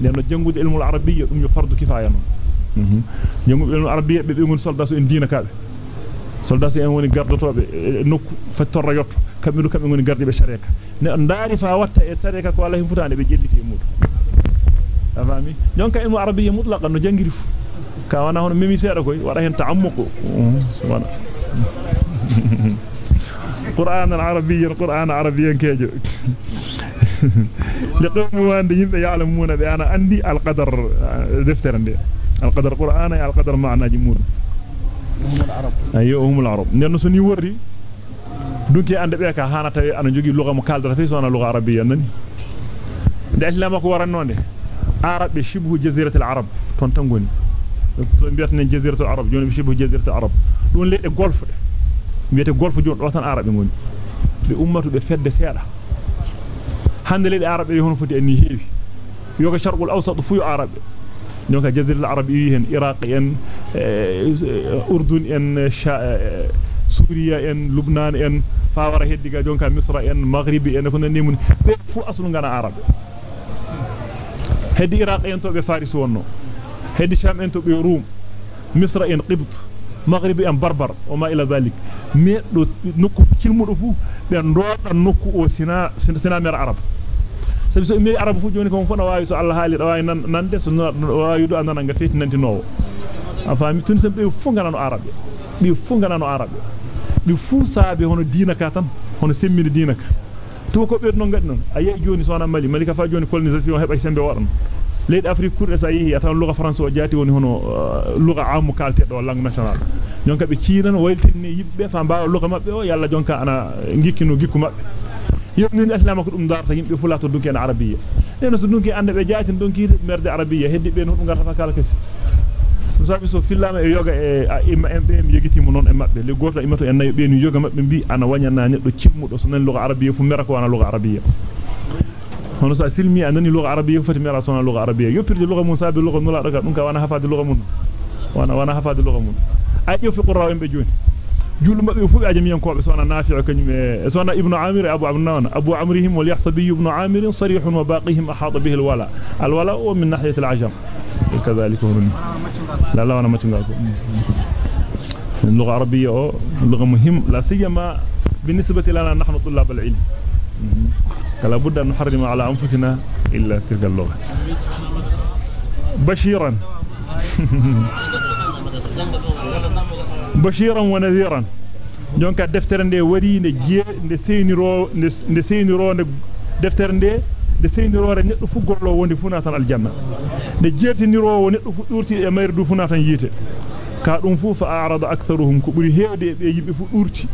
den jangude ilmul arabiyya dum yo fardu kifaya non jangude ilmul arabiyya be be ngon soldat en diina kaabe soldat en woni gardotobe nokku fa torra yotto kambe kambe ngoni gardi be shareka ne ndaari fa watta e shareka ko Allah himfutaande be jelliti e mudu afami jonka ilmu arabiyya mutlaqan no jangiri fu ka wana hono memi seeda koy wada hen ta'ammuqu subhana qur'an arabiyya qur'an arabiyyan kejo liqawmi wande yimbe ya'lamuna bi ana andi al-qadar deftere القدر قرآن على القدر معنى جمهور. هم العرب. أيوة، أيهم العرب. يوري. دونك عند بك هانا تي أنا جوغي لغة مكالدة في سونا لغة عربية. ناني داش لما كو ورا نوندي عرب شبه جزيرة العرب. تون تانغوني بيات ن جزيرة العرب. جون شبه جزيرة العرب. دون لي غولف ميته غولف جون دوتان عرب غوني دي امته دي فد سيدا هاند لي العرب يهون فدي إني هيفي يوغا شرق الأوسط فيو عربي. Donc jaziratul arab yi hen iraq en urdun en suriya en lubnan en fawara heddiga jonka misra en maghribi en ko nandi mun be fu aslu ngana arabe heddi iraq en to be faris wonno heddi sham en to be rum misra en qibt maghribi en barbar o ma ila zalik meddo nokku cilmudo fu be ndoda nokku o sina sina mer arab sabi so mi arab fu joni ko fona waawi so Allah haali waawi nan nande so waawi do andana nga feti nanti nowo afami tun sembe fu ngana no arabe bi fu ngana no arabe bi fu saabe hono diina ka tan hono semmini diina ka to ko be non ngadi non ayi joni sona mali mali ka fa joni colonisation heba sembe wadan leydi afrique kurde sa yi atan lugha france o jati woni hono lugha amu kalte do langue nationale jonka be ciinan wayltinni yibbe fa mbaawa lugha mabbe o yalla jonka ana gikkino gikku mabbe yobni islam ko dum darta yimbe fulato dunki en arabiyya eno so dunki ande be jaatin dunki merde arabiyya heddi be no dum garta kala kesi sabi so fillama e yoga e imma en be mi yegiti mo non e mabbe le goto imato en nayo be ni yoga mabbe bi ana wanyana neddo cimmudo so nan lugha arabiyya fu mera ko ana lugha arabiyya hono sa silmi anani lugha arabiyya fati mera sona lugha arabiyya yoppirde lugha mun sabi lugha nula daga dum ka wana hafade lugha mun wana wana hafade lugha mun ay jofi qurra en be joni جل ما يفوق أجمعين قوة سواء نافع كنم ابن عامر أبو عمران أبو عمرهم وليحسب ابن عامر صريح وباقيهم أحاط به الولاء. الولاء من ناحية العجم. كذلك هم لا لا أنا ما تقول اللغة العربية لغة مهم. لا سيما بالنسبة لنا نحن طلاب العلم. فلا بد أن نحرم على أنفسنا إلا تلك اللغة. بشيرا. بشيرا ونذيرا jonka deftere nde wari nde jie nde seeniro nde seeniro nde deftere nde nde seenirore neddo fu gollo wonde fu natan aljanna nde jertinirowo neddo fu durti e mayre du fu natan yite ka dum fu fa a'rada aktharuhum ko buri heewde yimbe fu durti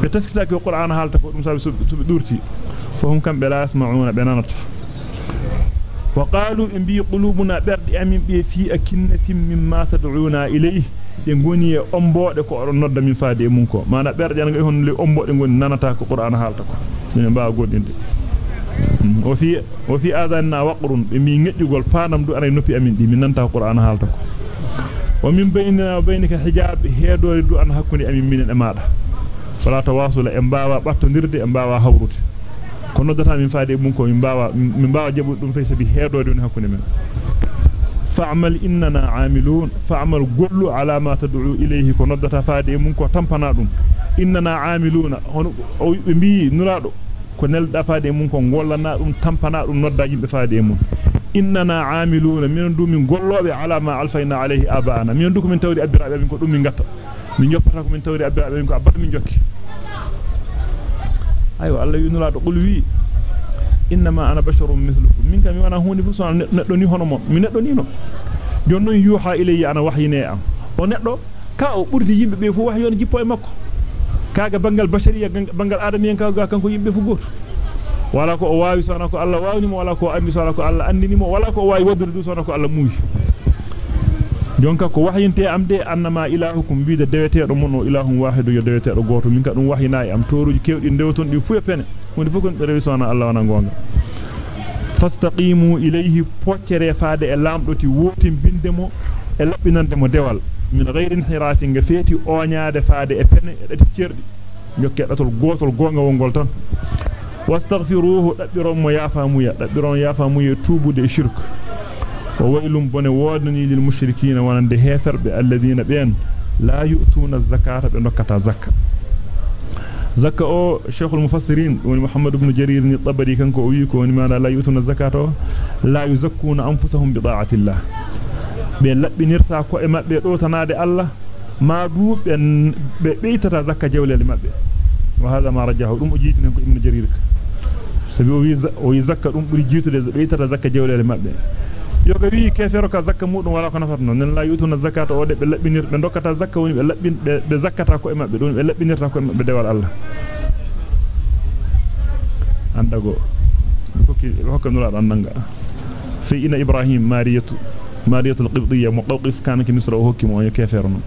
be taskita ko qur'an halta ko dum sabi so be durti fahum kam be la yasma'una be nanata wa qalu in bi qulubuna berdi amin be fi akinnatin mimma tad'una ilayhi de ngoni e ombode ko on nodda min faade e mun ko mana berde an hon le ombode ngoni nanata ko qur'an halta ko min ba godinde o fi o fi adanna waqrun be mi ngejjugol panam du ara noppi amin di min nanta qur'an halta ko wa min baynina wa baynika hijab heedore du an hakkunde amin minen e maada fala tawasula e mbaawa battondirde e mbaawa hawrude ko noddata min faade mun ko min mbaawa min mbaawa jabude dum fay sabi heedode on hakkunde men ko noddata faade mun ko tampana dum innana 'amiluna hono o be mbi nulaado ko nelda faade mun ko gollana dum tampana dum nodda yimbe faade mun innana 'amiluna min dum min gollobe ala ma alfayna alayhi aba'ana min dum ko min tawri abbiraabe min ko dum min gatta min joppata ko min tawri abbiraabe min ko abba min jokki aywa allah yunulaado qul wi innama ana basharun mithlukum min kam wana hunde fu so neddo ni hono mon mi neddo ni no jonnon yuha ilayya ana wahyine am o neddo ka o burdi yimbe be fu wahyon jippo e makko kaga bangal bashariya bangal adamiyen kaga kanko yimbe fu goto wala ko o waawi sona ko Allah waawni mo wala ko andi sona ko Allah andini mo wala ko o waawi waddude du sona ko Allah muuyi jonka ko wahyinte am de annama ilahukum wiide deweteedo mon o ilahun wahidu yo deweteedo goto min ka dum wahyina e am toruji kewdi dewoton di fu e pene hunde fu ko rewi sona Allah wana gonga fastaqimu ilayhi poccere faade e lamdoti wotin bindemo e labbinande mo dewal min ghayrin hiratin ga feeti oñaade faade e pene e dati cerdi jokke datol gotol gonga wongol tan wastaghfiruhu dabbiron mo yafamuya dabbiron yafamuya tubude shirk wa waylum bone wodani lil mushrikeen wonande heferbe alladheena ben la yu'tuna zakata be nokata zakka زكاة شيخ المفسرين محمد بن جرير الطبري كان كويك ونما لا يؤتون الزكاة لا يزكون أنفسهم بضاعة الله. بأن لأبنرتا كوئما بأتوتنا لألا ما دوب أن بيتتا زكاة جولة لما بي وهذا ما رجعه أم أجيتني ابن جريرك. سبيو ويزكاة أم أجيتني بيتتا جولة لما بي yoga wi kefero ka zakka mudum wala ko nafatno nen la yutuna zakata o de be labbinir be dokata zakka woni be labbin be zakata ko e mabbe don be labbinirta ko e mabbe dewal Allah andago kokki hokka nula dan nanga sayyidina ibrahim mariyatu mariyatul qibtiyya muqawqis kanaki misra o hokki mo keferno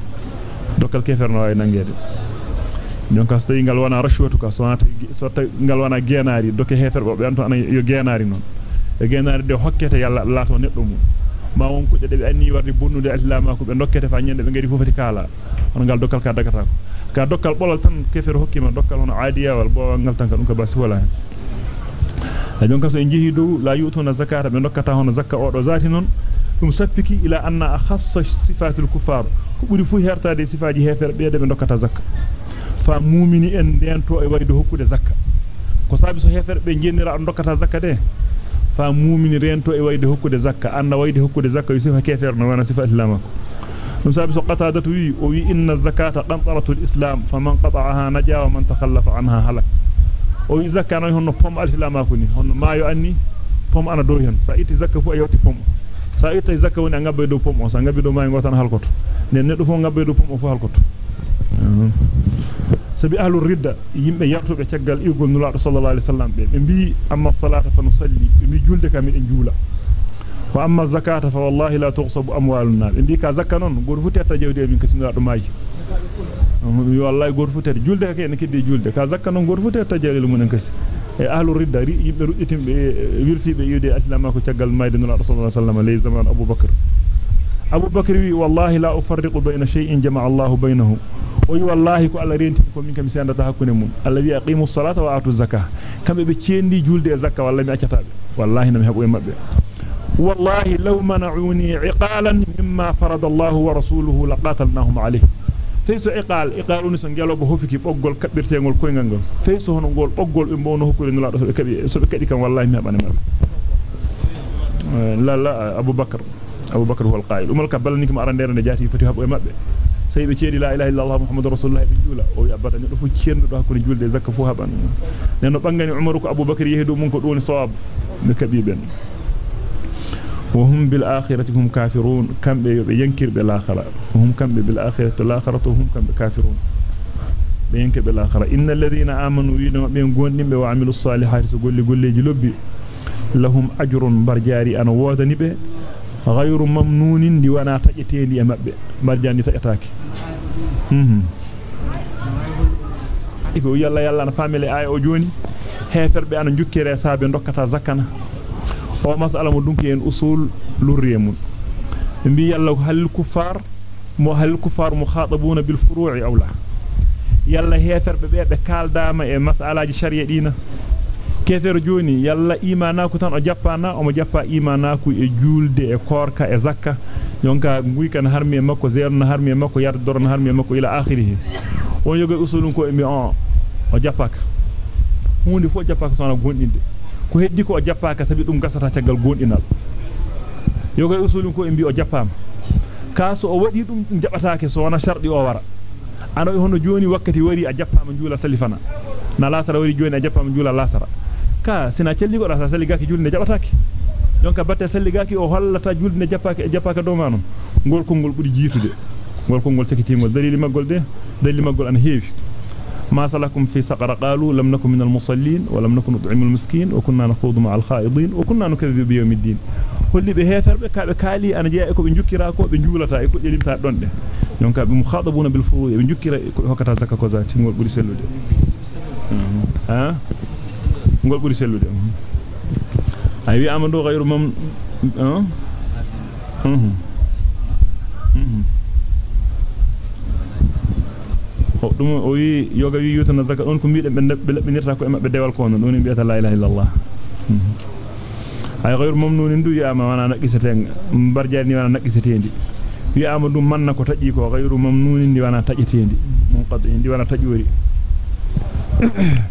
dokal keferno ay nangede jonka so tawi ngal wana rashwatu ka so tawi ngal wana geenaari doke heferbe be anto ana yo geenaari non e geenaari de hokkete yalla laato neddo mum ma won kudde de be anni wardi bonnude islama ko be dokkete fa nyande be ngari fofati kala on ngal dokkal ka dagata ko ka dokkal bolal tan kefer hokkima dokkal hono aadiya wal bo ngal tan ka dum ka basi wala hen jonka so en jehi dow la yutuna zakata be dokkata hono zakka o do zati non dum sappiki ila anna akhassa sifatul kuffar ko buri fu hertade sifaji hefer be de be dokkata zakka fa mu'mini en dento e waydo hokkude zakka ko sabi so hefer be jennira on zakka de fa mu'mini rento e wayde hokkude zakka anda wayde hokkude zakka yusifa kefer no wana sifa islamako dum sabi so qatadatu wi o wi inna zakata qantaratul islam faman qata'aha naja wa man takhallafa anha halak o wi zakka no honno pom al-islamako ni honno mayo anni pom ana do hen sa itti zakka fu a yewti pom sa itti zakka woni a ngabbe do pom o sa ngabbe do mayo ngotan halkoto nen neddo fu ngabbe do pom o fu halkoto sabi ahlur ridda yimbe yartube ceggal irgol nulaado sallallahu alaihi wasallam be bi amma salata fa nusalli be julde kam en juula wa amma zakata fa wallahi la tughsabu amwaluna bi ka zakka non goor fu tetta jewde min kasi nulaado maaji mi wallahi goor fu tetta julde ka en kidde julde ka zakka non goor fu tetta jewde mun en kasi e ahlur ridda ri yimbe rudditimbe wirtibe yude aslama ko ceggal mayde nulaado sallallahu alaihi wasallam lay zaman abubakar shay'in jama'a Allahu bainahu o yi wallahi ko Allah renti ko min kam sendata hakkunde mum Allah wi aqimu salata wa atu zakah kambe be ciendi julde e zakka walla mi accata be wallahi nam hebo e mabbe wallahi law mana'uni iqalan mimma farada Allah wa rasuluhu laqatalnahum alayhi feyso iqal iqaluni so gelobo hofiki boggol kabbirtengol koyngal ngol feyso hono gol boggol be mbono hokkude nula do so be kabi so be kadi kan wallahi mi hebane mabbe la la abubakar أبو بكر هو القائل وملك بل نكم أرندير نجاتي فتحب أمبى سيب تشير لا إله إلا الله محمد رسول الله بالجولة أو يعبد أن يرفع تشير ده كل جول ذاك فوها بن لأنه بعند عمرك أبو بكر يهدو منك دون صواب كبيبا وهم بالآخرة هم كافرون كم ينكر بالآخرة وهم كم بالآخرة الآخرة وهم كم كافرون ينكر بالآخرة إن الذين آمنوا يدنوا بين قوانين وعملوا الصالحات يقول لي قل لي جلبي لهم أجر برجاري أنا واثني به غير ممنون دي وأنا e mabbe marjandi taajataake mhm iko yalla yalla na famile ay o joni heferbe ana jukkere saabe dokkata zakana o masala mo dunki en usul lurriyemun bi yalla ko hal kuffar mo hal kuffar mukhatabuna bil furu'i aw la yalla heferbe be be kaldama e masalaji sharia dina kefero joni yalla imanaku tan o jappana o mo jappa imanaku e julde e korka e zakka jonka guykan harmi e makko zerna harmi e makko yardorna harmi e makko ila akhirih on yoga usulun ko e mi on o jappaka hunde fo jappaka sona gondinde ko heddi ko o jappaka sabi dum gasata tagal gondinal yoga usulun ko e bi o jappama kaso o wadi dum jabataake so wana shardi o wara ano hono joni wakkati wari a jappama jula salifana na lasara wari joni a jappama jula lasara ka sina celli go sa salli gaki julde jabataake donc batte salli gaki o hollata julde jappake e jappaka do manon gol kongol budi jitude gol kongol takitimol dalili maggol de dalili maggol an heewi ما سلكم في سقر قالوا لم نكن من المصلين ولم نكن نطعم المسكين وكنا نخوض مع الخائضين وكنا نكذب بيوم الدين holli be heferbe kaabe kaali ana jeya ko be jukkira ko be juulata e ko jelimta donde donc be mukhadabuna bil furu be jukkira ko hokata zakka ko zati ngol buri sellude ha ngol buri sellude ay wi amando ghayru mam mhm mhm dum o wi yoga wi yutana zakka on ko miiden be labbinirta ko e mabbe dewal ko non don bi'ata la ilaha illallah ay ghayru mamnun ndu yaama wana nakiseten barjaani wana nakisetendi wi'ama dum manna ko taji ko ghayru mamnun ndi wana tajetendi mon qad ndi wana tajori mm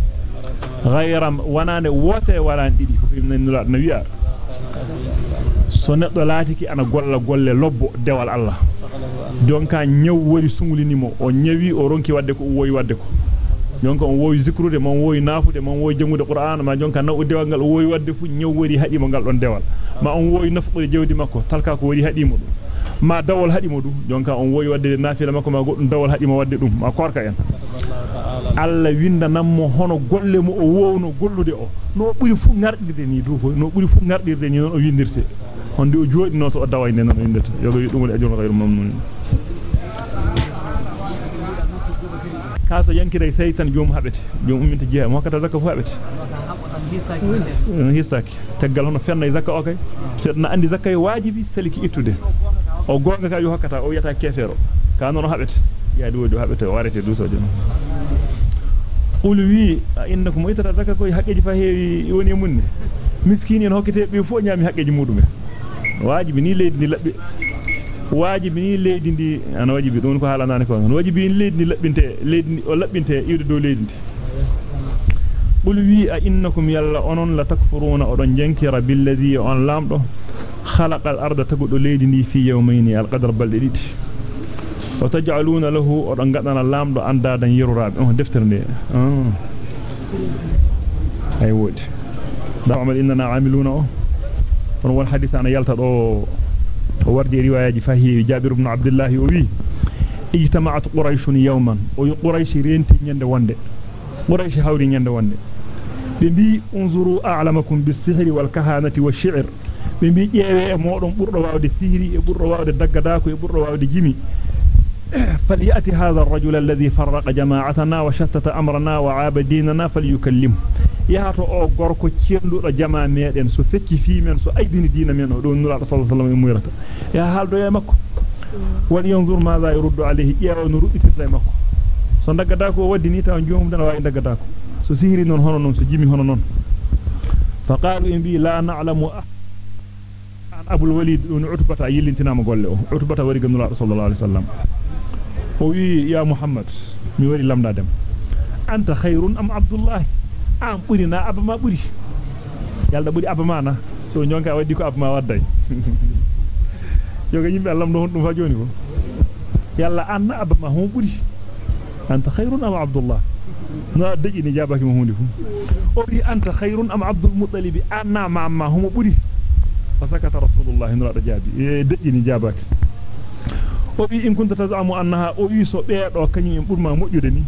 غير ونان وته وران ديدي ko fimna nula nabiya so neddo laatiki ana golla golle lobbo dewal Allah jonka nyaw wari sunglinimo o nyawi o ronki wadde ko woyi wadde ko jonka on woyi zikrude mon woyi nafude mon woyi jangude qur'an ma jonka nawu dewal gal woyi wadde fu nyaw wari hadimo gal don dewal ma on woyi nafude jewdi makko talka ko wari hadimo dum ma dawol hadimo dum jonka on woyi wadde nafila makko ma goddum dawol hadimo wadde dum ma korka en Alla windanammo hono golle mo o wowno gollude o no buri fu ngardirde ni du no buri fu ngardirde ni non o windirte honde o joodi no so o dawayne non o windata yogo dum woni ajrun ghayru mamnun kaso yankira sey tan joom habete joom umminta jeeya mo hokkata zakka fu habete histaki taggal hono fenna zakka o kay sedna andi zakka wajibi saliki ittude o gonga ka yo hokkata o yata kefero ka non habete yaadi wodi habete warete duso jom qul wi innakum itata zakka koy hakkeji fa heewi woni munne miskini en hokkete be fu nyaami hakkeji mudum wajibi ni leydi ni labbe wajibi ni leydi ndi ana wajibi dum ko haalanane ko wajibi ni leydi ni labbinte leydi o labbinte iwde do leydi ndi qul innakum yalla onon la takfuruna odon jankira billadhi on lamdo khalaqa al-arda tagudo leydi ndi fi yawmayni balde didi وتجعلون له رنقتنا اللام لو أن دادا يرو راب أوه دفترني اوه اي ود دعو عمل إننا عاملون. أوه. ونو الحديث أنا يلتد. أوه. ووردي رواية فهي جابر بن عبد الله اوه اجتمعت قريش يوما. وي قريش رينتي نيند واند قريش هوري نيند واند بمبي انظروا أعلمكم بالسحر والكهانة والشعر. بمبي إيه، إيه، يأوي مورم بردوا ودي سحري بردوا ودي دقداكو بردوا ودي جيمي. فليأتي هذا الرجل الذي فرق جماعتنا وشتت أمرنا وعاب ديننا فليكلمه. يهاتو أو غوركو تيندو دو جماعة ميدن سو فكي في من سو أي دين دين من. دون نور الله صلى الله عليه وسلم يمويرتا يا هل دو يمكو ولينظر ماذا يرد عليه. يرى نور إتفلا يمكو سو ندقداكو ودي نيتا ونجوم دانا وعين دقداكو سو سيري نون هنو نون سو جيمي هنو نون. فقالوا إن بي لا نعلم أحد أبو الوليد ونعتبتا يلي انتنا مقول له عتبتا ورقم نور الله صلى الله عليه وسلم. Wi ya muhammad mi wari lamda dem anta khairun am abdullah an buri na abama buri yalda buri abama na so nyonka waddi ko abama wadday yoga yimbe allam do hon dum fa joni ko yalla an abama hon buri anta khairun am abdullah no deji ni jabaki mo hundi fu o bi anta khairun am abdul muttalib anna ma amma hum buri fasakata rasulullah no da jabi e deji ni jabaki o bi in kunta tazamu annaha o wi so beedo kanyum burma mojjude ni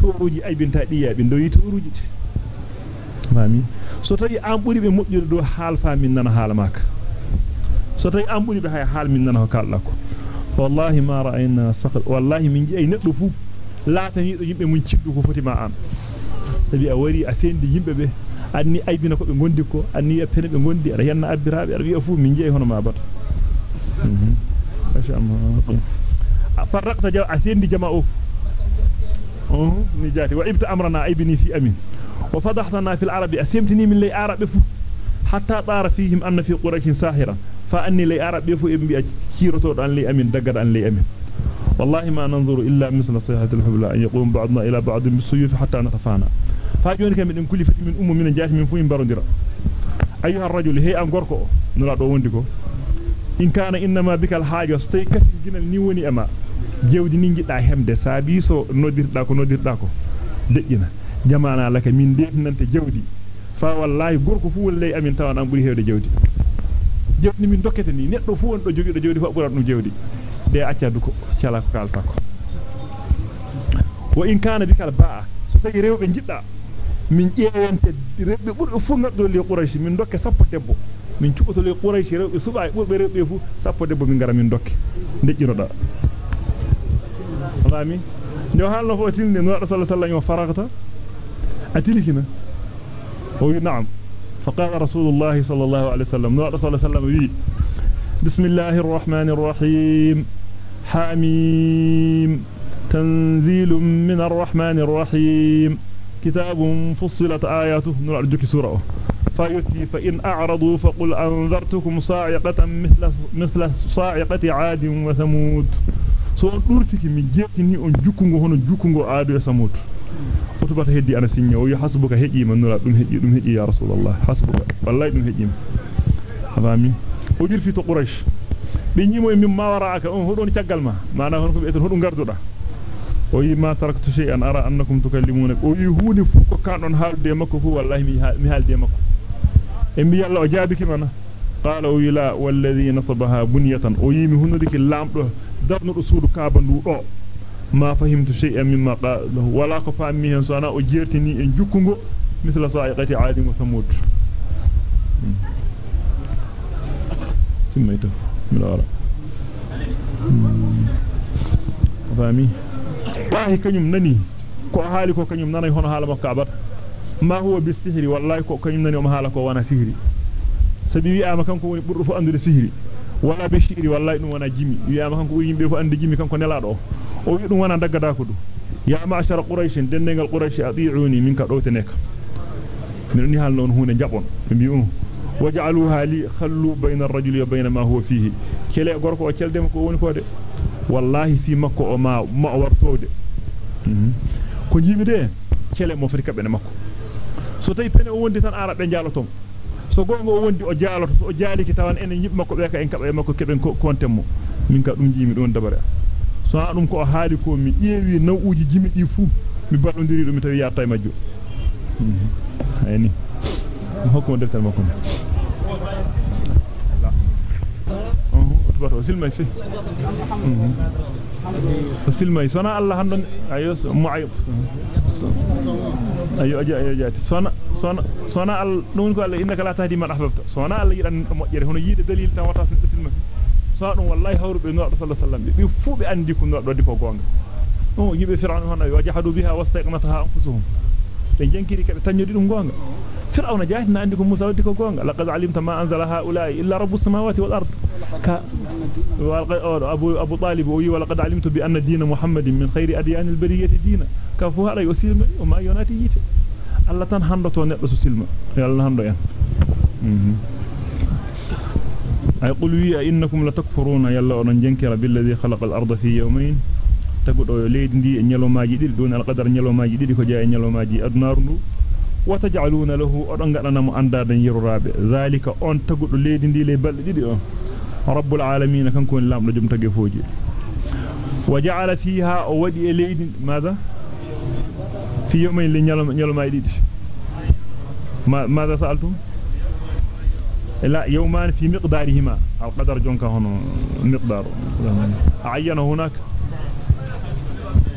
toruji aybinta diya be do yi toruji mami so tawi an buri be mojjude do haal fa min nana haala maka so tawi an buri be hay haal min nana ko kala ko wallahi ma ra'ayna saqat wallahi min ji ay neddo fu laatani do yimbe mun ciddu ko foti ma an sabi a wari a sendi yimbe be anni aybina ko be gondi ko anni e pene be gondi ara yanna abbiraabe ara wi'a fu min ji ay hono ma bata mhm masha Asendi jama'u oh ni jati wa ibta amrana aybini fi amin وفضحتنا في العرب أسمتني من لي عرب فو حتى طار فيهم أن في قريش ساحرا فأني لي عرب فو إبن بأكيرتو أن لي أمين دقر أن لي أمين. والله ما ننظر إلا مثل صيحة الحبلى. أن يقوم بعضنا إلى بعض بالسيوف حتى نتفانا فاجونك من كل فتي من أم من جات من فوين باروندرا أيها الرجل هي أم غوركو نلا دو ونديكو إن كان إنما بك الحاجة ستي كسي جنال نيوني أما jewdi ni jidda hemde saabi so nodirda ko nodirda ko dejjina jamana laka min defnante jawdi fa wallahi gorko fu wallay amin tawan am buri hewde jawdi jawdi min dokkete ni neddo fu won do jogido jawdi fa burat dum jawdi de acca duko ciala ko kalta ko wa in kana bikal baa so tawi rewbe jidda min ƴeewente rewbe burbe fu ngaddo li quraish min dokke sappo debbo min cuboto li quraish rewbe suba burbe rewbe fu sappo debbo min gara min dokke dejjino da rami no halno fo tilni no sallallahu alaihi wasallam faragta رسول الله صلى الله عليه وسلم نوع رسول الله صلى الله عليه وسلم بسم الله الرحمن الرحيم حميم تنزيل من الرحمن الرحيم كتاب فصلت آياته نوع رجك سورة فيثي فإن أعرضوا فقل أنذرتكم صاعقة مثل مثل صاعقة عاد وثمود. صورتك من جيتني أن جكنغو هنا جكنغو عاد وثمود. قطبت هدي أنا سنة ويحسبك هدي من نرى دم هدي دم هدي يا رسول الله. حسبك. والله دم هدي أمامي وجل في تقريش بنيمو من ما وراءك أن هدون تقل ما. معنا هنا كبيتر هدون قردو oy ma taraktu shay an ara annakum tukallimuna oy huuni fukko kanon halde makko fu wallahi mi haalde e mi yalla o jaabiki mana qala o yila walladhi nasabaha bunyatan o yimi hunudiki lamdo darnudo suudu kaaba ndu do ma fahimtu shay'an mimma qala wala ko fammi hen sona o jertini en jukkungo misla sa'iqati 'adim wa thamud simmayto milawara fami wahi kanyum nani ko haali ko kanyum nanay hono haala makko abata ما هو بالسحر والله كنيم نيو مهالا كو وأنا سحري سبي ويا ما كانكو وني بودو فو اندو سحري ولا بشير والله نو وأنا جيمي. ويا ما كانكو وي يمبي فو أندي جيمي كانكو نلا دو أو وي دون وأنا دغدا كودو يا معشر قريش دندغال قريش أطيعوني منك دوت نيك. من ني حال نون هوني جابون. بيو وجعلوها لي خلوا بين الرجل وبين ما هو فيه. كلي غوركو كيل ديم كو وني كودو والله في مكو أو ما ورتو دي. كو جيمي دي. كلي مو فريكا بن so tay pene o wondi tan arabe jalotom so gongo o wondi o jaaloto so o jaaliki tawan enen yib makko be ka en kabbe makko keben kontemmo min ka dum jimi don dabare so ha dum ko haali ko mi ƴeewi nawuuji jimi di fu mi ballondiri dum mi tawi yatta e majjo ayni hokko deftal makko otbato silmay si ayo mu'ayyid ayo aja ayo jati sona sona sona al dum ko Allah innaka la tahdi man ahbabta sona Allah yidan mojjere hono yide dalil tan wata silma so dum wallahi hawrube no sallallahu alaihi wasallam bi fu be andi ko no do di ko gonga o yibe fir'aun hono wajhadu biha wastaqnataha anfusuhum be jankiri kabe tanyodi dum gonga فرعون جاهدنا عندكم موسى وديك كونغا لقد علمت ما انزل هؤلاء الا رب السماوات والارض ك ابو ابو طالب ولقد علمت بان دين محمد من خير اديان البريه دينا كفو هذا يسلم وما يناتي يته الله تن هندتو ندو سلم يلا هندو ين اي قل وي انكم لتكفرون يلا اون جنكر بالذي خلق الأرض في يومين tagudo leydi ndi e nyalomaaji didi don alqadar nyalomaaji didi ko jaa e nyalomaaji adnarundu وتجعلون له أدن غدنا مو أندادا يررابه ذلك أن تغدو ليدي دي لي بلد دي رب العالمين كان كون لام دجم تاغي فوجي وجعل فيها ودي ليدي ماذا في يومين لنيلم نيلم اي ديدي ماذا سألتم لا يومان في مقدارهما القدر جونكا هنا مقدار عين هناك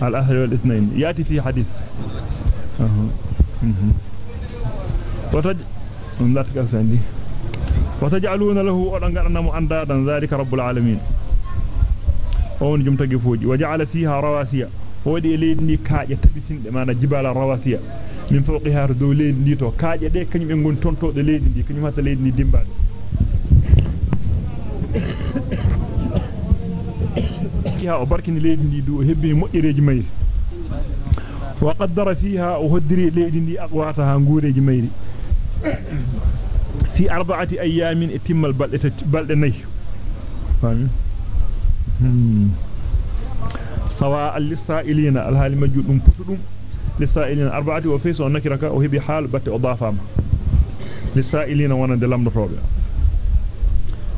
على الأهل والاثنين. يأتي في حديث. وتج... لا تكأس عندي. وتجعلون له أرنم أندادا ذلك رب العالمين. وون جمت قفوجي وجعل فيها رواسية ودي ليني كاجة تبتين لمانا جبال الرواسية من فوقها ردو ليني تو. كاجة دي كنم ينغون تونتو دي ليني دي. دي دي دي دي دي o barkini leydi ndi do hebbini mojjereji mayri وقدر فيها وهدري ليدي أقواتها نغوريجي ميري في أربعة أيام إتم البلد بلد ني سواء للسائلين الحال مجود كتدوم للسائلين أربعة وفيس ونكرك وهي حال بت أضافام للسائلين وأنا دلم نطوبة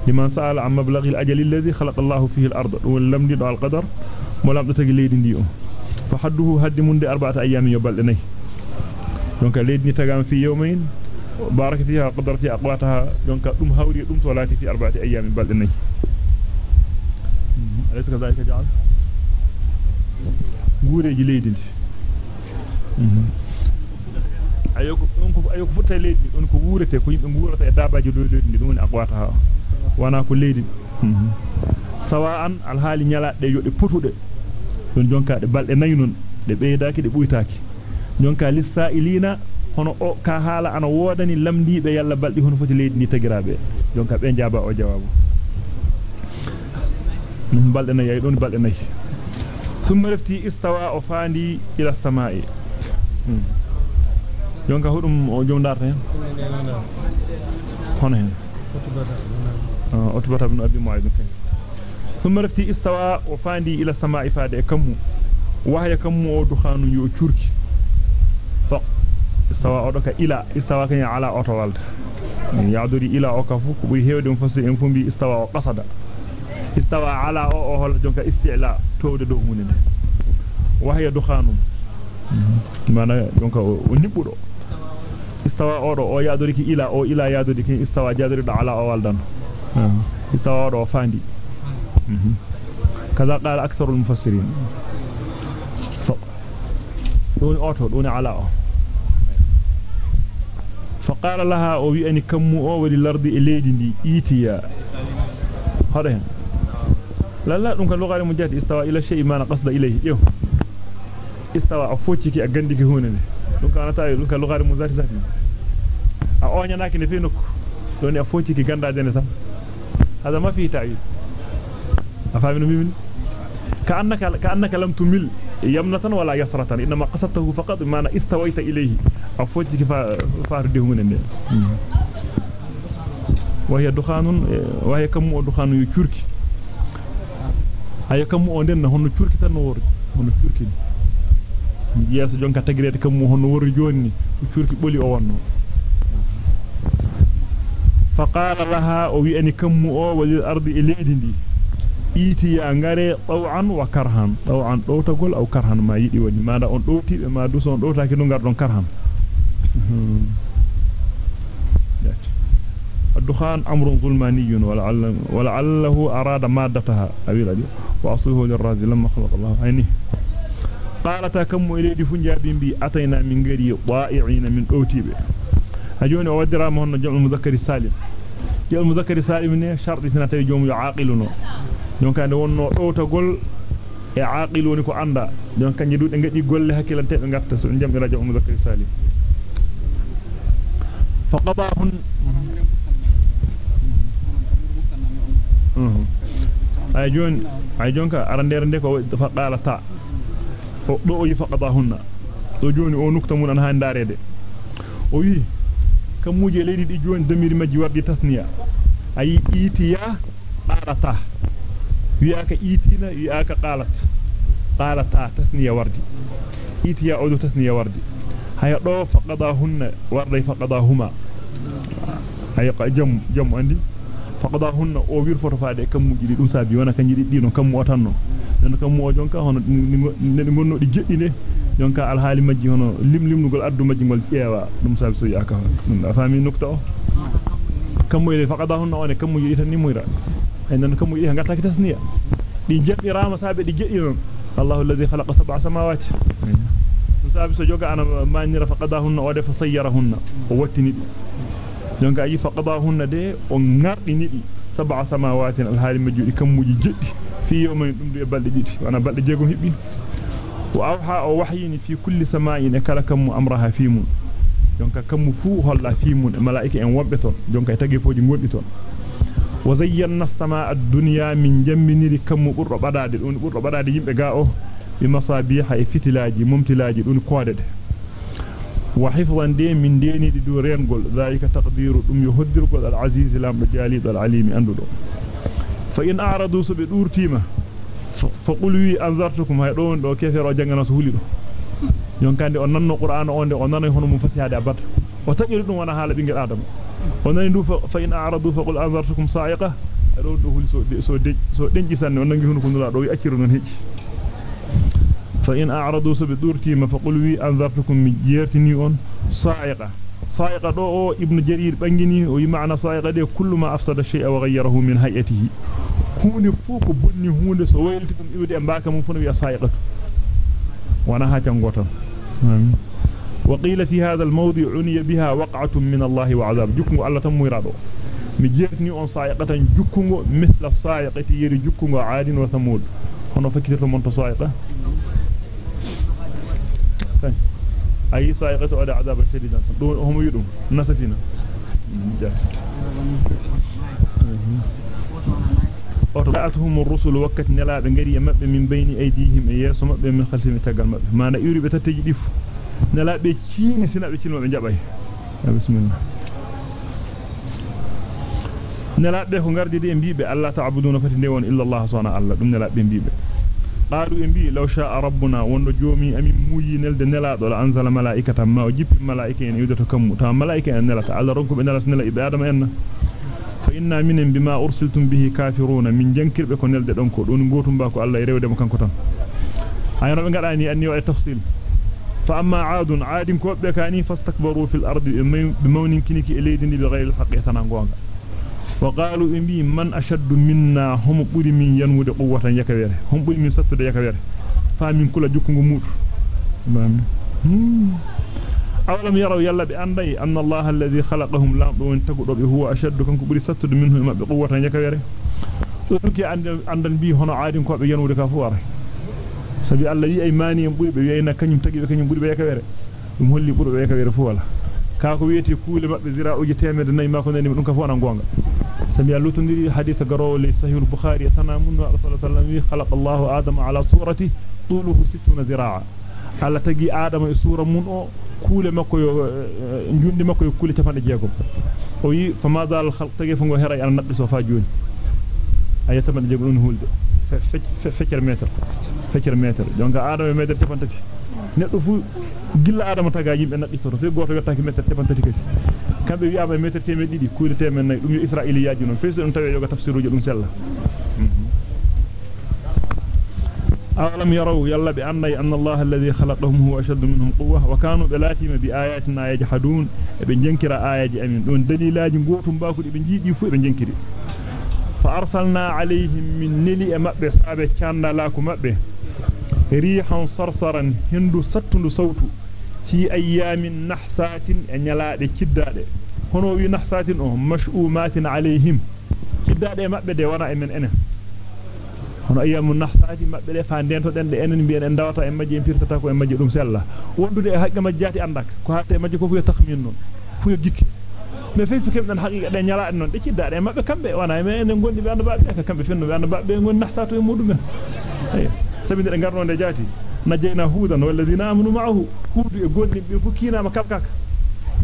لمن سأل عن مبلغ الأجل الذي خلق الله فيه الأرض ولم يدع القدر ولم تتجي ليدي ديو. فحده هد من أربعة أيام يبال ني دونك ليدني تغام في يومين بارك فيها قدر في أقواتها. دونك دم هوري دم صلاتي في أربعة أيام يبال ني أليس كذلك جعل؟ غوريجي ليدي ayoko on ko ayoko futta leydi on ko wurete ko yimbe ngurata e dabaji do leydi dum woni aqwata ha wana ko leydi sawa'an alhaali nyalaade yode potude don jonka de balde nay non de beydaki de buytaaki jonka lisailina hono o ka hala ana wodani lamdibe yalla baldi hono foti leydi ni tagirabe jonka be jaba o jawabu num balde nay ay don balde nay thumma rafti istawa o fandi ila samai jonka hudum o jomdarta hen hono hen ibn abi mu'ayyid kay ثم رفتي استوى وفاندي إلى السماء فاد كمو. وهي كمو دخان يو تشوركي ف استوى أودك إلى استوى كان على أوتوالد يعدري إلى أوكفو كبي هيودم فسي إنفم بي استوى وقصد. istawa ala o o hol jonka isti'la towde do hunde de wahya dukhanun mana jonka o nibbudo istawa o do o yaadoriki ila o ila do fandi kaza qala aktharul mufassirin دون أوتو دون علاء. فقال لها أني الأرض إليدي دي إيتيا. هذا لا لا دونك لغة مجاد استوى إلى شيء ما نقصد إليه. يو استوى أفوتيك أغندك هنا. دونك أنا تاي دونك لغة ذات أونيا ناكي في نك دوني أفوتيك غندا جنة هذا ما فيه تعيد أفهمنا مين؟ كأنك كأنك لم تمل يمنة ولا يسرة إنما قصدته فقط أنا استويت إليه. أفوتك فارده من وهي دخان وهي كم دخان يكرك. هي كم أندن هن كرك تنور هن كرك. yeso jonka tagirede kam mo hono wori joni curki boli ani kammu o walil ardi iledi ndi iti ya ngare taw'an wa karhan taw'an dowtagol aw karhan ma yidi woni mada on dowti be ma du son dowtaaki no ngardon karhan الدخان أمر ظلماني ولعل ولعله أراد مادتها أبي الأدي وأصله للرازي لما خلق الله عينه قالت كم إليدي فنجابين بي أتينا من غيري ضائعين من أوتيبه هجوني أودرا مهن جمع المذكر السالم جمع المذكر السالم شرط سنة يوم يعاقلنا donc ande wonno dowtagol e aqiloni ko anda donc kanje dude ngadi golle hakkilante be ngatta so jambi radio muzakkar salim faqadahun ay jon ay jonka arandere nde ko faqala ta o do o yifaqadahunna do joni o nukta mun an handarede o wi kamuje leydi di joni damiri majji wardi tasniya ayi itiya qarata wi'aka itina wi'aka qalat qalata tasniya wardi itiya odu tasniya wardi haya do faqadahunna warday faqadahuma haya jam jam andi faqadahunna o wirfoto faade kammuji di dum sabi wana kanji di non kammu otanno den kammu o jonka hono ne gonno di jeddine jonka alhaali majji hono limlimnugol addu majji gol ƴeewa dum sabi so yaka dum da fami nukta o kammu ile faqadahunna on kammuji tan ni muyra en kam yi ngata ki tasniya di jebirama sabe di jeddi Allahu alladhi khalaqa sab'a samawati sabe so joga ana manira faqadahunna o de fa sayyarahunna o wattini di jonka yi faqadahunna de o ngardini di sab'a samawati alhali majudi kammuji jeddi fi yawmin dum de balde didi wana balde jeegom hibbi wa wahyini fi kulli sama'in kala kam amraha fi mun jonka kam fu holla fi mun malaika en wobbe ton jonka tagi foji ngondi ton وزينا السماء الدنيا من جمنير كم برو بدade دون برو بدade yimbe ga o bi masabiha e fitilaji mumtilaji dun koodede wa hifdhan de min deni di do rengol zalika taqdiru dum yo hoddirgol al aziz lam jalid al alim andudo fa in a'radu so be durtima fa qul wi anzartukum hay don do kefero jangana so hulido yonkande on nanno qur'an on de on nanay hono mum fasihade abata o tajiri dum wana hala bingel adam onani du fa in a'radu fa qul anzartukum sa'iqa do do hul so so de so denji sanne on nangi hono ko ndula do wi acciru non heji fa in a'radu so be durti ma fa qul wi anzartukum mi jertini on sa'iqa sa'iqa do o ibnu jarir bangini o yi ma'na sa'iqa de kullu ma afsada shay'a wa ghayyarahu min hay'atihi hunde fu ko bonni hunde so waylti dum iwde e mbaka mum fu no wi sa'iqatu wana ha cangotan amin وقيل في هذا الموضع عني بها وقعة من الله وعذاب جكم الله تمويرادو مجيرتني on sa'iqata jukkungo mithla sa'iqati yeri jukkungo aadin wa thamud hono fakirto mon to sa'iqa ay sa'iqatu ada azaba shadidan do homo yidum nasafina ورأتهم الرسل وقت نلا بنجري مب من بين أيديهم إياس مب من خلفهم تجمع ما نيوري بتتجديف نلا بكين سنا بكين ما بنجابه بسم الله. نلا بهم غرد دي إم بي ب الله تعبدون فتنيون إلا الله صانع الله. دم نلا بيم بي قالوا إم بي لو شاء ربنا ونجومي أمي موي نلد نلا دول أنزل ملائكة ما وجب ملائكة يدتكم تام ملائكة نلا تعالى ربكم إن سنلا إبادة ما don gotum ba ko Allah rewde mo kanko tan ayno be ngadani anni wa tafsil fa amma aadun aadin ko be kani fastakbaru fil ardi bi mawnin kiniki eleydindi bi ghayri al haqqi tan gonga wa qalu imbi man ashaddu minna hum buri min yanwude quwwatan yakawere hum buri min sattude yakawere fa min kula jukkungo mudu mami أولم يروا يلا بأنبي أن الله الذي خلقهم لا بوين تقول ربي هو أشد كنك برستد منه ما بقوة نجاك يري تلك عندن بي هنا عادم كوا بيانو لكافوار سبي الله يأي ماني يمبوري بيانا كن يمتقي بكن يمبوري بيانا كافوار يمهلي بوري بيانا كافوار فوالا كاكو يتي كول ما بزراء وجتامي دنائي ما كنين من كافوار نقوانا سمي الله تنديري حديث قروا لي صحيح البخاري ثنا منه رسول الله خلق الله آدم على صورته طوله ستون ذراعا Allah tagi adama e sura mun o kuule makko yo njundi makko yo kuule tafande jeegom o yi fa ma dal khalq tagi fa ngo heray an nabbi so fa joni ayata man jeegom non hulde feccere meter feccere meter donc adama meter tafantati neddo fu gilla adama taga yimbe nabbi so to fe goto yottaki meter tafantati kasi kambe wi'ama meter teme didi kuule teme nay dum yo israiliyaaji non fe so dum tawe yoga tafsiruji dum sella أولم يروا يلا بأن أن الله الذي خلقهم هو أشد منهم قوة وكانوا بلاتهم بآياتنا يجحدون. إبن جنكر آيات أمين. دون دليلاج قوتهم باكل إبن جيدي فو إبن جنكر. فأرسلنا عليهم من نلي مأبه سابه كان لاكو مأبه ريحا صرصرا هندو ستند صوت في أيام نحسات أن يلاد كداد هنو نحسات مشؤومات عليهم. كداد مأبه دي وراء من أنه hono ayyamu nahsaati mabbe le fa dento den de enen bi'en en dawata en majji en pirtata ko en majji dum sella wondude e haqqe majjati andaka ko hatte e majji ko fu yo takhmin non fu yo gikki me feysu kemden haqiqa de nyala non de cidda de mabbe kambe wana me en gondi be anda babbe ka kambe fenno be anda babbe gon nahsaatu e mudum sabinde de garno de jati najjayna hudan walladina amanu ma'ahu hudu e gondi be fu kinama kalkaka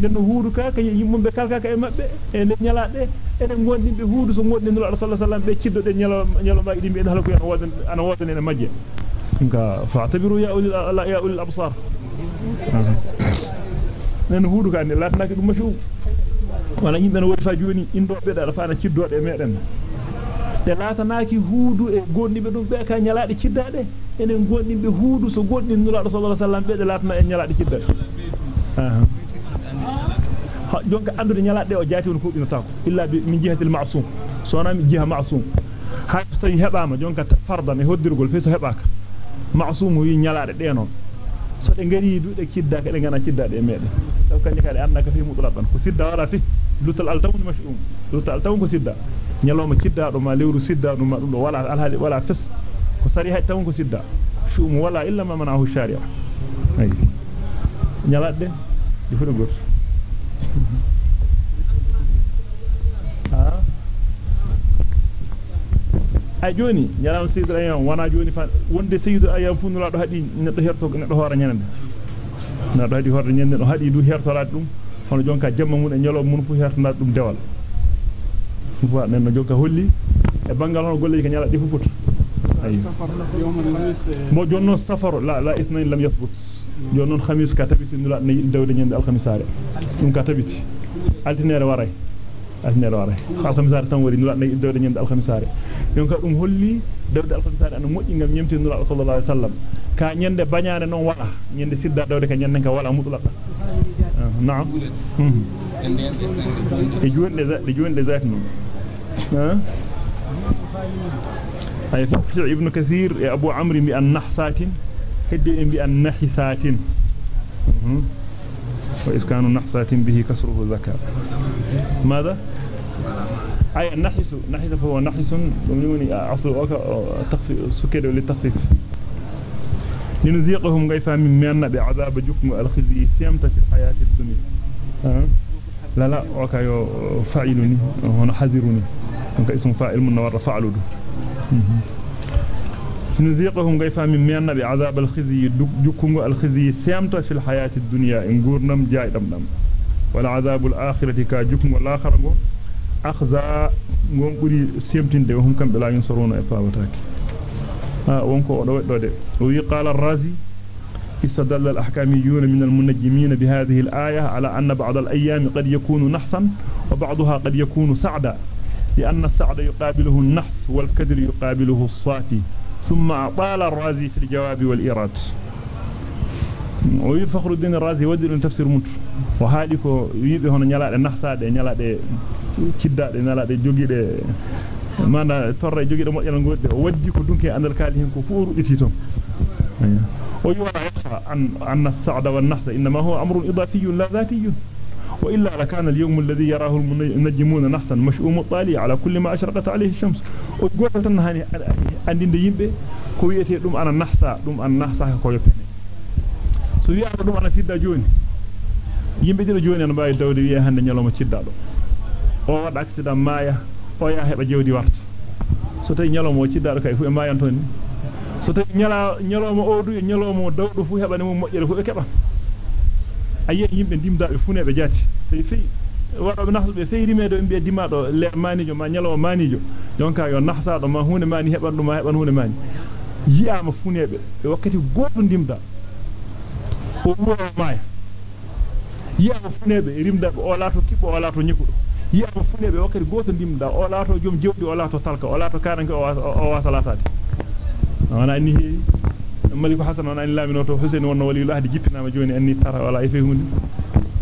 den huudu ka ka yimmumbe kalkaka e mabbe e ne nyalaade enen gondimbe huudu so goddi nula sallallahu alaihi wasallam be ciddo de nyalo nyalo ba idimbe en halako en wodan ana wodan en majje ka fa'tabiru ya ulil ya ulil absar nen huudu ka ne latnaki dum mashu wala yimbe no wodi fa joni indo be da fa na ciddode meden de latanaki huudu e gondimbe dum be ka nyalaade ciddade enen gondimbe huudu so goddi nula sallallahu alaihi wasallam be de latna en nyalaade ciddade جونك أندر نيلا ده وجاتي ونفوق نتاقو إلا من جهة المعصوم سونا من جهة معصوم هاي سي هبا ما جونك فردا مهدر قول فيس هباك معصوم وين نيلا ده نون سوت انجري دو ده كيد داك لنغانا كيد داك ميد سوف كان يكالي أنك في مطلقا خسيد دارا فيه لوت الألتون مشؤوم لوت الألتون كسيد دا نيلا ما كيد دا ما ليورو سيد دا نما دولو ولا الهال ولا هاي تون كسيد دا شوم ولا إلا ما منعه الشارع أي ده يفرق برس ay joni nyaram sidra ayyam wana joni fa wonde sayyidu ayyam fu nula do hadi neddo herto neddo hoora nyanande neddo hadi hoora nyande do hadi du hertorade dum hono jonka jamma mun e nyalo mun fu hertonade dum dewal fu nenno jonka holli e bangal hono golleji ka nyala di fu fut mo jonno safaru la la isnayn lam yathbut jonnon khamis ka tabiti nula ne dawde nyande alkhamisare dum ka tabiti altinere waray altinere waray alkhamisare tan wari nula ne dawde nyande alkhamisare donc dum holli dawde alkhamisare an moƴƴi ngam nyemti nula sallallahu alaihi wasallam ka nyande bañane non wala nyande sidda dawde ka nyande ka wala mutlaqa na'am e jonde de jonde zati non ay tafsir ibn kathir e abu amr bi an nahsatin hedde bi an nahisatin وإسكان نحسات به كسره ذكر ماذا أي النحس نحس فهو نحس يوني أصل تخفيف سكر للتخفيف لنذيقهم غيفا من منا بعذاب جكم الخزي سيمت في الحياة الدنيا؟ لا لا وكايو فاعلني هنا حذرني اسم فاعل من ور فعلوا نذيقهم غيفا من منا بعذاب الخزي جكم الخزي سيمت في الحياة الدنيا. إن غورنم جاي دم دم والعذاب الآخرة كجكم الآخر أخزى gon buri semtinde hum kambe la yunsuruna e fawataaki ha wonko o do استدل الأحكاميون من المنجمين بهذه الآية على أن بعض الأيام قد يكون نحسا وبعضها قد يكون سعدا لأن السعد يقابله النحس والكدر يقابله الصافي. ثم أطال الرازي في الجواب والإيراد. ويفخر الدين الرازي ودي لن تفسير متر. وهالي كو يبي هنا نيلا النحسة نيلا دي نيلا دي جوجي دي mana torre jogi do mojjal godde o waddi ko dunki andal kali hen ko fu ruditi ton o yura yafa an anna as-sa'da wan nahsa inma huwa amrun idafiyyun la dhatiyyun وإلا لكان اليوم الذي يراه المنجمون نحسا مشؤوم الطالي على كل ما أشرقت عليه الشمس وقلت تنهاني عندي يمبي كويتي دم أنا نحسا دم أنا نحسا كوي so wi'a dum ana sidda joni yimbe dilo joni ana bawi dawde wi'a hande nyaloma cidda do o wada accident maya o ya heba jewdi warta so tay nyaloma o cidda do kay fu e mayan ton so tay nyala nyaloma o du nyaloma dawdo fu heba ne mo mojjere fu e keba ayye yimbe dimdaabe funebe jati sey fi wado nahsube feyri medo be dimado le manijo ma nyalo manijo jonka yo nahsaado ma hunde mani heban dum ma heban hunde mani yi'ama funebe e wakkati goddo dimda o wuro maya yi'ama funebe rimdabe o laato kibbo o laato nyikudo yi'ama funebe wakkati goto dimda o laato jom jewdi o laato talka o laato karanke o wasa latade wana ni heewi ملك حسن وأنا لا من تو حسين وأنا ولي الله دي جيبنا جوني إني ترى ولا يفهمني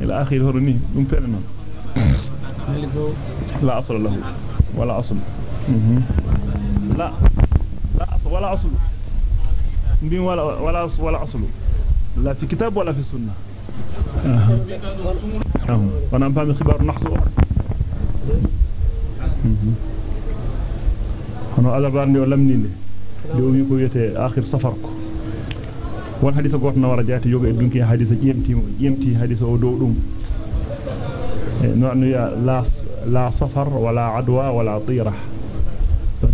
إلى آخر هرني دم فعلا لا أصل له. ولا أصل. لا. لا أصل ولا أصل. بين ولا ولا اصل ولا أصل. لا في كتاب ولا في السنة. أها. أها وأنا فاهم خبر أنا على بارني ولمني لو يكو يته اخر سفركم won hadisa goto na wara jaati yoga e dunki hadisa jemti jemti hadisa o dow dum no anu ya la la safar wala adwa wala tira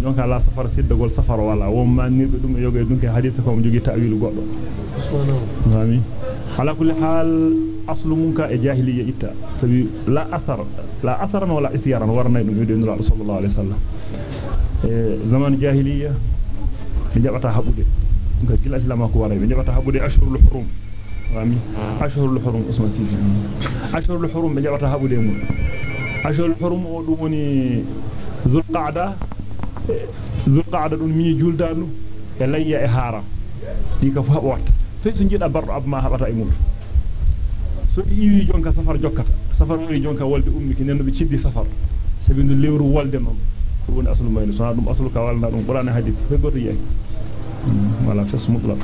jonka la safar siddagol safar wala won ma nirbe dum yoga e dunki hadisa ko mo jogi ta'wil goddo fami ala kulli hal aslu munka e jahiliya itta sabi la athar la atharan wala ithyaran warna dum yode nura sallallahu alaihi wasallam e zaman jahiliya be jabata habude gila islama ko wara be jabata habude ashhurul hurum wami ashhurul hurum usma sisi ashhurul hurum be jabata habude mun ashhurul hurum o dum woni zulqa'da zulqa'da dum mi juldanu e layya e haram di ka fu habota fe so jida bardo abma habata e mun so iwi jonka safar jokkata safar woni jonka wolde ummi ki nenno be ciddi safar sabi ndu lewru wolde non woni aslu mayno so dum aslu ka walna dum qur'an hadith fe goto yaki ولا فس مطلق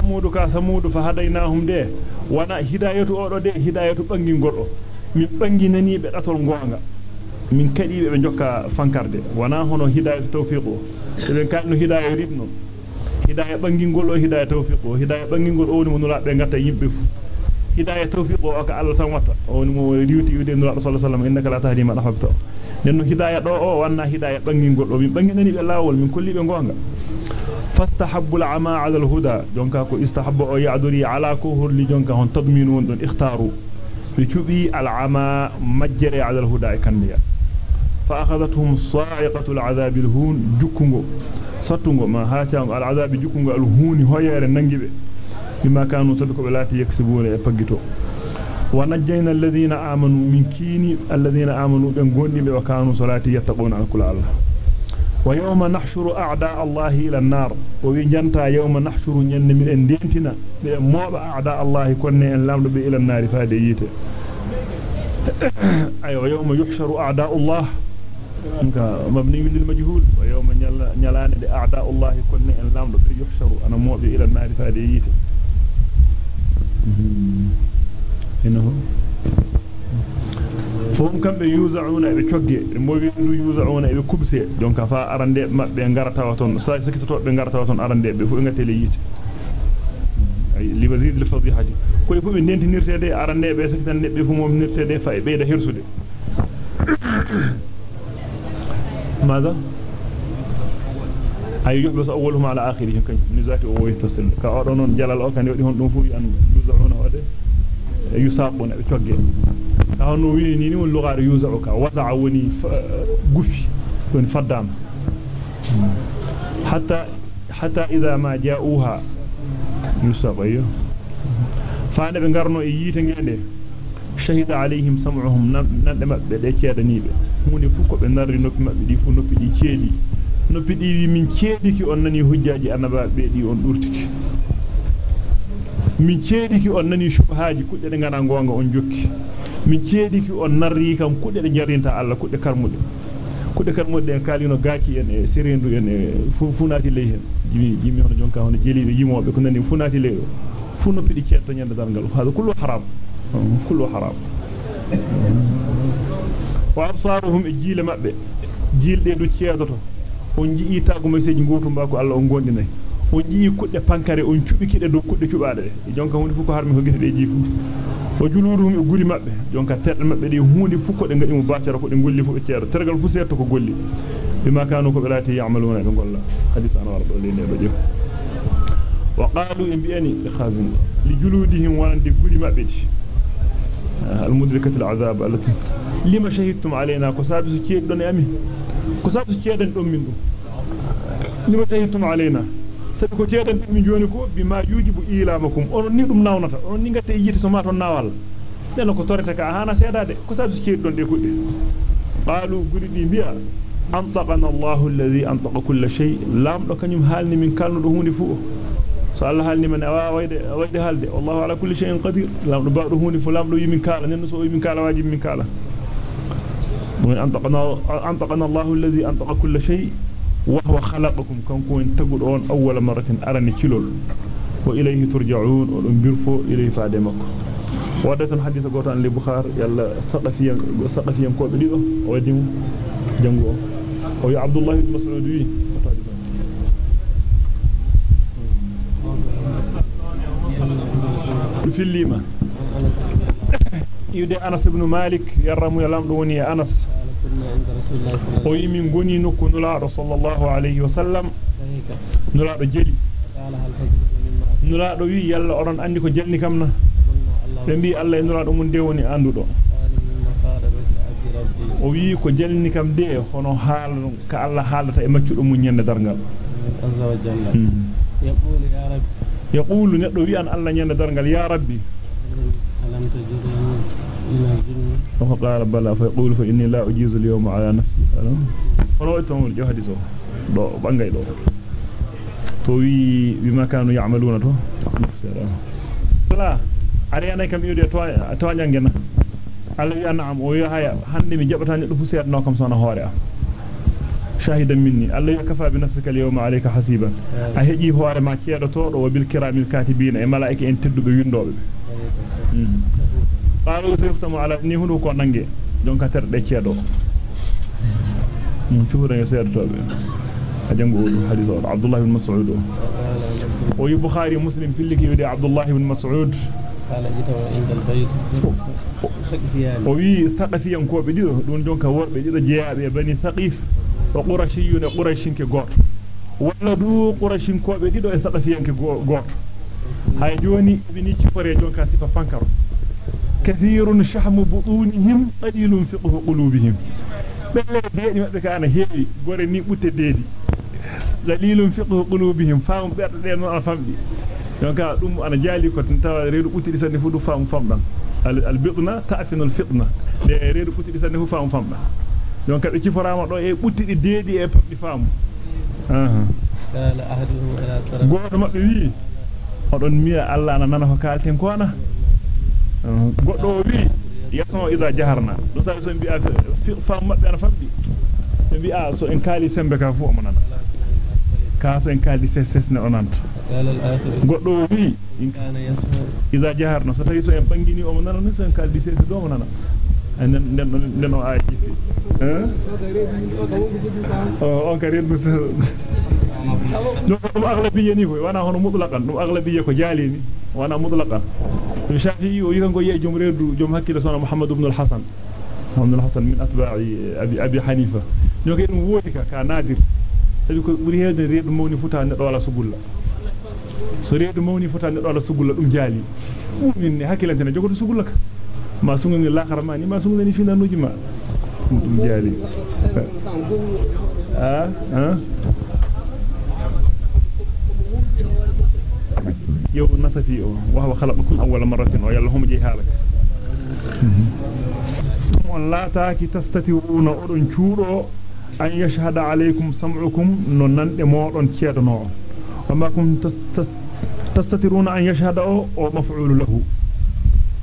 ثمود كا ثمود فهديناهم ده وأنا هدايته اودو ده هدايته بانغي غودو min banginani be datol gonga min kadibe be jokka fankarde wana hono hidayatu tawfiqo be kadno hidaaya ridno hidaaya bangingol o hidaaya tawfiqo hidaaya bangingol o woni mo nula be ngata yibbe fu hidaaya tawfiqo o ka Allah tan watta o woni mo riwti yude nula sallallahu alaihi wasallam innaka la tahdi man ahbabta nenno hidaya do o wanna hidaya bangingol do min banginani be lawol min kolli be gonga fastahabbu al'ama 'ala al-huda jonka ko istahabba o ya'duri 'ala ko horli jonka hon tadminu don ikhtaru al-huda kandiya fa akhadathum sa'iqatu al-'adhab al-hun jukungo sattungo ma haatango al-'adhab jukungo al-huni hoyere nangibe bima kanu tabi ko be lati yaksibuna e paggito ونجينا الذين آمنوا من كيني الذين آمنوا بنقوني وكانوا صلاتي يتقون على كل الله ويوم نحشر أعداء الله إلى النار. وينجنتا يوم نحشر ين من اندينتنا بموضع أعداء الله كنا إن لم إلى النار فاديت أي ويوم يحشر أعداء الله. مبني للمجهول ويوم نلان أعداء الله كنا إن لم يحشر. أنا موضع إلى النار فاديت إنه فهم كم يوزعون بتشجع الموبيل يوزعون بكبسه دونك فا أرندة ما بينقرا تواتون ساي سكت تو بينقرا تواتون أرندة بفوقه تليجت اللي بزيد الفضي حاجة كل فوق من دينت نير تدي أرندة بس كتن نب بفوق من نير تدي فا بيده هيرسودي ماذا أي يحبس أولهم على آخرهم كن نزاتي أو يتصل كأرنون جلال أو كان يودي هندوفو يان هذا يساقون بتشجع hono wi ni won lugar yuzauka wasa'a woni gufi woni faddam hatta hatta idha ma ja'uha yusabayo faade be garno e yite ngende shahida alayhim sam'uhum nande mabbe de ceedanibe hunde fu ko be narri noppi mabbe di fu noppi di ceedi noppi di wi min ceediki on nani hujjaaji annabaabe di on durtiki min ceediki on nani shubhaaji kudde de ngana gonga on jokki min ceediki on narri kam kudde de jarinta Allah kudde karmude kudde karmude en kalino gaaki en e sirindu en e funati ley hen jimi jimi hono jonka hono jelibe yimobe ko nani funati ley do fu noppi di ceedto nyande dalgal hada kullu haram kullu haram wa absaruhum ijila mabbe jilde du ceedoto on jii taagu meseji gotum ba ko Allah on gondinay on jii kudde pankare on cubikide do kudde cubaade e jonka hunde fu ko harmi ko gite de jifu o juluduhum e guri mabbe jonka tedde mabbe de hunde fu ko de ngadi mo bacara ko de golli fu be ceedo tergal fu setto ko golli bima kanu ko belati ya'maluna be golla hadith ana wardo le ne do wa qalu in bi'ani khazin li juludihim wa andi guri mabbe المدركة العذاب التي لما شهدتم علينا كسابس كيد دون أمي كسابس كيدن دون من لما شهدتم علينا sabi ko ceedan dum joni ko bima yujibu ilamakum on ni dum nawnata on ni ngate yiti so ma ton nawal den ko toreta ka hana sedade ko sabi ceed don de kudde qalu gudi di biya antaqana allah alladhi antaqa kull shay lam do kanyum halni min kalno do hunde fu so Allah halni man wa wayde wayde halde wallahu ala kulli shay'in qadir lam do baado hunde fu lam do yimin kala nen so yimin kala wajibi min kala من أنطقنا أنطقنا الله الذي أنطق كل شيء وهو خلقكم كنكم تقولون أول مرة أرني كيلول. وإليه ترجعون ونبرفو إليه فادمك. ودت حديث قوتان لبخار يلا سقفيا سقفيا كو بديدو وديم جنغو أو عبد الله بن مسعود. في الليمة. يودي أنس بن مالك يرمو يلام دوني أنس. O yi min goni nokku nulaaɗo sallallahu alayhi wa sallam nulaaɗo jeli nulaaɗo wi yalla oron andi ko jelni kam na be mbi Allah e nulaaɗo mun de woni anduɗo o wi ko jelni kam de hono haal ka Allah haalata e maccuɗo mun nyande dargal yaqulu neddo wi an Allah nyande dargal ya rabbi فقال بلى فيقول فإني لا أجيز اليوم على نفسي فرأيتهم الجهد سو دو بانغاي دو to wi bima kanu ya'maluna to la ariana kam yude to to nyangena alla wi an'am o yo haya hande mi jabata neddo fu sedno kam sona hoore am shahidan minni alla yakafa bi nafsika al-yawma alayka hasiban a heji hoore ma ceedo to do bil kiramil katibina e malaika en teddube windobe qaalu sayftamu ala ni hunu ko nange jonka terde ceedo mun cuura yo seedotobe ajango hadith o abdullah ibn mas'ud o yi bukhari muslim filliki yudi abdullah ibn mas'ud قال جيتوا عند البيت o wi saqafiyan ko be dido dun jonka worbe dido jeyabe bani saqif wa qurashiyun qurashin ke goto walla du qurashin ko be dido e saqafiyan ke goto hay joni ibni ci fore jonka sifa fankaro كثير شحم بطونهم قليل فقه قلوبهم. بل ديني ما كان هي غورني بوت ديدي قليل فقه قلوبهم فهم بدل ما فهم دي دونك دوم أنا جالي كنت تاو ريدو بوت دي سني فدو فهم فهم دان البطن تعفن الفطن دي ريدو بوت دي سني فهم فهم, فهم دونك دي فراما دو اي بوت دي ديدي اي فهم دي فهم. أها. لا لا اهدو إلى ترى. غور ما بي وي اودون ميا الله أنا نانا كالتين كو goddo wi yaso ida jaharna do sa so bi'a fam mabbe ana fambi be bi'a so en kali sembe ka fu omonana ka so en kali ses ne onanta goddo wi ida jaharna so tawi so en bangini omonana ne so en kali ses do omonana nen nen nen o aaji eh o on karin musa dum aglabiya ni ko wana hono mutlaqan dum aglabiya ko jalini wana mutlaqan الشافعي ويكن كو يجوم ريدو جوم حكي لسنا محمد بن الحسن محمد الحسن من اتباع ابي ابي حنيفه دum wodi ka ka nadir sabi ko buri heede reedu mawni futa neddo wala sugulla so reedu mawni futa neddo wala sugulla dum jaali mu'min ne hakkilante ne jogoto sugulla ka ma sungu ni lakhara ma ni ma sungu ni finanuji ma dum jaali ah ah يو نصفي وهو خلقكم أول مرة ويلا هم جي هالك. ثمون لا تاكي تستطيعون أرن شورو أن يشهد عليكم سمعكم ننن إمارن كيادنو وما كن تستطيعون أن يشهد ومفعول له.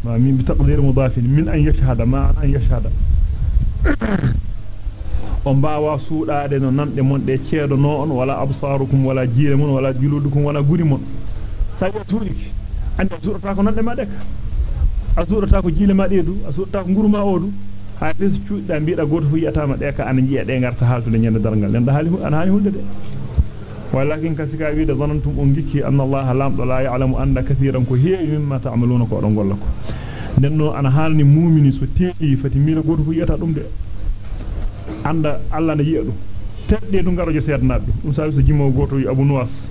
ما من بتقدير مضاف من أن يشهد ما أن يشهد. on baawa suudaade no nande monde ceedo non wala absarukum wala jiremon wala juludukum wala gurimon sa suudiki ande suurata ko nande ma dek a suurata ko jiile ma deedu a suurata ko nguruma odu ha fes cuudda biida goto fu yatama de ka ana jiya de ngarta haltude nyande dargal den da hali an hani hulde de walakin kasika wiida zanantum on gikki anna allaha lamdo la ya'lamu anna kathiran ko heewi mimma ta'maluna ko don golla ko denno ana halni mu'mini so teedi fati mila goto fu yata dum de anda alla na yiya dum tedde du ngarojo sednaabe dum sabi so jimo goto wi abu nuwas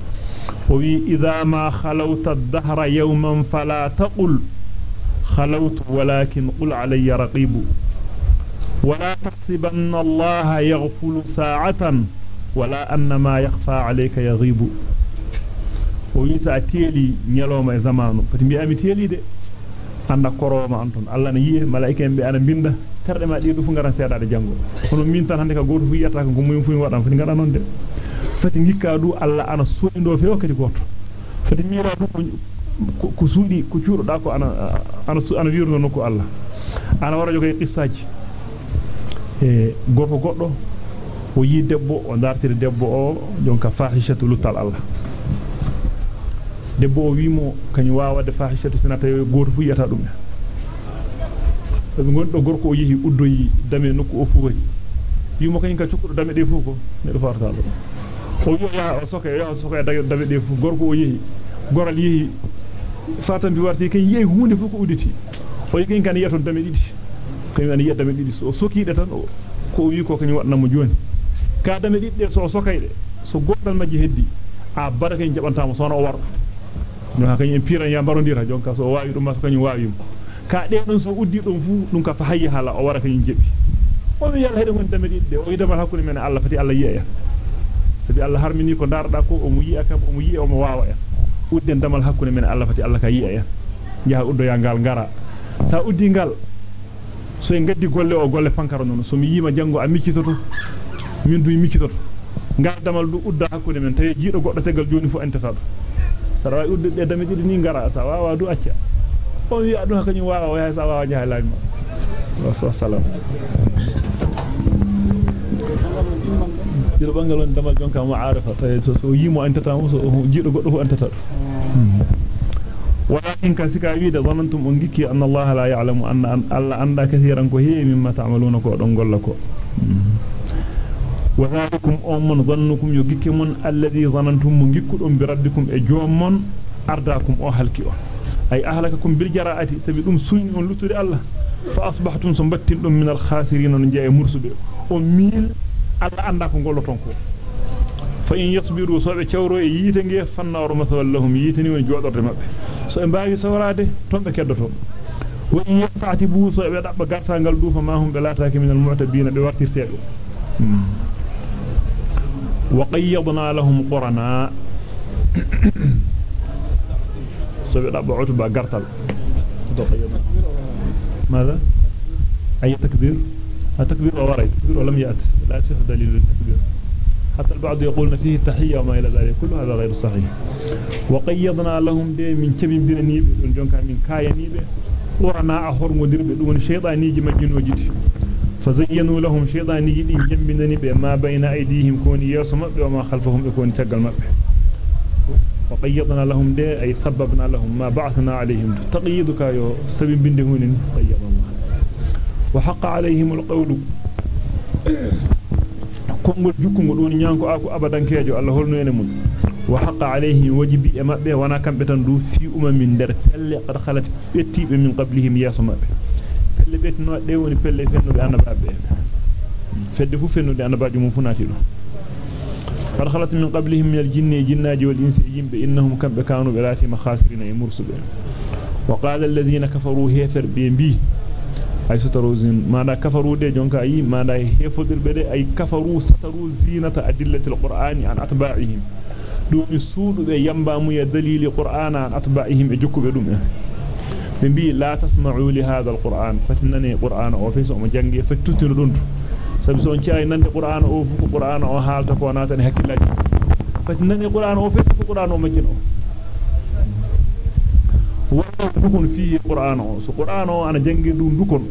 wi idha ma khalawta ad-dahra yawman fala taqul خلوت ولكن قل علي رقيب ولا تحسبن الله يغفل ساعة ولا أن ما يخفى عليك يغيب ويسا تيلي نيلوما زمانو فتمي أمي تيلي دي anton alla na yiye malaika en be ana binda terde ma di du fu ngara seeda de jango hono min tan hande ka goto fu yata ko muyum fu wadan fu ngara non de fati ngikka du alla ana soindo fe wakati goto fati mira du ko suudi ko cuudo da ko ana ana ana wirno nokku alla ana wara jogay qissaaji e gorko goddo o yi debbo o dartire debbo o jonka fahishatu lutal alla debbo o wimo kany waawade fahishatu sinata goto fu yata dum tabi gondo gorko o yehi uddoyi dame nokku o fu wari wimo kany ka cukkudo dame de fu ko nedo farta do o yo ya o soke ya soke dame de fu gorko o yehi goral yehi fatan bi warti kany yehi hunde fu ko uditi o yi kan yeton dame didi kany an yedda me didi so sokiide tan ko wi ko kany wadna mo joni ka dame didde so sokayde so goddal majji heddi a baraka en jabantama sono o wardo no kany en piran ya barondira jonka so waawi dum mas kany waawi ka de don so uddi dum fu dum ka fa hayyi hala o wara kany jebi o mi yalla hede gon dame didde o yidama hakkunde men Allah fati Allah yiya sabi Allah harmini ko darda ko o mu yiya kam o mu yiya o mo waawa en udden damal hakkunde men Allah fati Allah ka yiya en jaha uddo ya ngal ngara sa uddi ngal so en gaddi golle o golle pankaro non so mi yima jango a miccitoto min du miccitoto ngal damal du udda hakkude men tawi jiido goddo tegal joni fu entata do sara way udde de dami didi ni ngara sa wawa du acca o wi adu hakani wawa way sa wawa jaha laami wa salam jiido bangal on damal jonka mo arifa tawi so yimo entata mo so jiido goddo fu entata do ولكن كسكا ويدا ظننتم انغيكي ان الله لا يعلم ان الله اندا كثيرا كو هي مما تعملون كو دون غولكو وذلكم امن ظنكم يغيكي من الذي ظننتم منغيكودون بربكم e joomon ardakum o halki on ay ahlakakum bil jaraati sabi dum suñi on lutude Allah fa asbahtum so battin dum min al khasirin on jey mursube o mil Allah anda ko golloton ko fa in yasbiru so be cewro e yite nge fannawro masawallahum yitini woni jodorde mabbe so e mbaawi sawraade tombe keddoto wa in yastatibu so be dabba gartangal dufa ma hum be lataaki min al mu'tabina be wartirteebe wa qayyadna lahum qurana so be dabba utba gartal do ماذا اي تكبير التكبير ورد تكبير ولم يأت لا يصح دليل التكبير حتى البعض يقولون فيه التحية وما إلى ذلك كل هذا غير صحيح. وقيضنا لهم دي من كبين بين نيبه من جونكا من كايا نيبه. قرناء هرم دربه دون شيطانيجي مجنوجي فزينوا لهم شيطانيجي دين جنبنا نيبه. ما بين أيديهم كون يسمى وما خلفهم يكون تقل مبه وقيضنا لهم دي أي سببنا لهم ما بعثنا عليهم. تقييدك يو سبب بندهون قيض الله وحق عليهم القول. كومول جوكوم دون وحق عليهم وجب امبه وأنا كم تان في أمم من در. فل قد خلت بتيب من قبلهم يا سماب فل بيت نو دي وني فل فنو بي انباب فد فو فنو دي انباب جو مفناتي دو. قد خلت من قبلهم من الجن جناج والإنس ينبئ إنهم كب كانوا بلاتي مخاسرين مرسلين وقال الذين كفروا هي فر بي ay sataru zin mada kafaru de jonka yi mada hefodirbe de ay kafaru sataru zinata adillatil qur'ani an atba'ihim dum suudu be yamba mu ya dalili qur'ana an atba'ihim e jokkube dum en بمبي لا تسمعوا لهذا القرآن فتنني قرآن أو في سوم جنگي فتتن دون sabi so on ciay nande qur'an o fu qur'an o haalta ko natani hakkillaji fati nani qur'an o fesu qur'an o majjino dukon fi qur'an o so qur'an o ana jangi dum dukon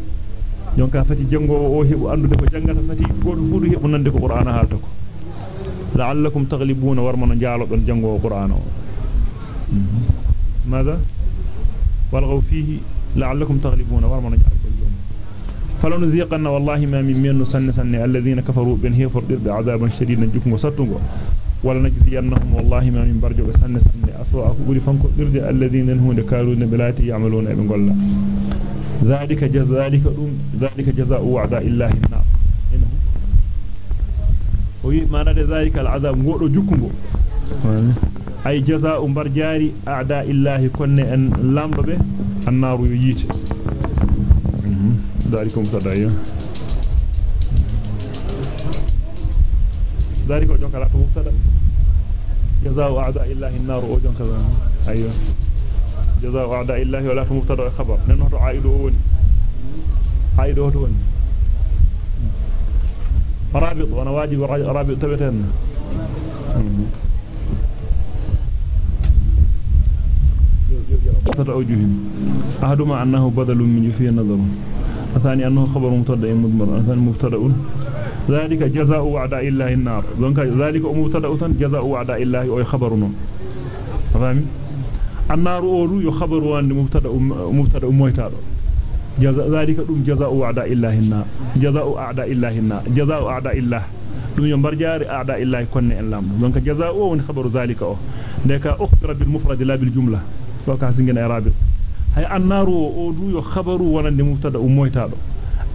jonka fati jangowo o hebu andude ko jangata fati goto fu du hebu nande ko qur'an haalta ko la'allakum taghlibuna warmana jaalo don jangowo qur'an o ماذا والغوا فيه لعلكم تغلبون ورمنا فلنذيقن والله ما من من سن سن الذين كفروا بن هيفر عذابا شديدا جكم وسطوا ولا نجزينهم والله ما من برجو سن سن اسوا بوري فانكو درد الذين هون كانوا بلاتي يعملون ابن قال ذلك جزاء ذلك ذلك جزاء وعد الله النار وي ما ذلك العذاب غودو جكمو ay jazaa'u barjaari a'da illahi konne en lambabe annaru yite dalikum tadaya ذلك وجهك لا مبتدأ. جزاء اعداء الله النار وجهك أيوه. جزاء اعداء الله ولا مبتدأ خبر. ننو عائد وني رابط وأنا واجب رابط تبتن ثلاثة أوجه أحدهما أنه بدل من يفي النظر. الثاني أنه خبر مبتدأ مضمر الثاني مبتدأ ذلك جزاء وعد الله النار. دونك ذلك مبتدا جزاء وعد الله أو خبر نون فاهمي النار أولو يخبر وان مبتدأ مبتدأ مويتادو جزاء ذلك دم جزاء وعد الله النار. جزاء أعداء الله النار. جزاء أعداء الله. dum yo barjaari aada illahi konne en lamdo donc jazaa o woni khabaru zalika o deka ukhbira bil mufrad la bil jumla to ka singina e rabi hay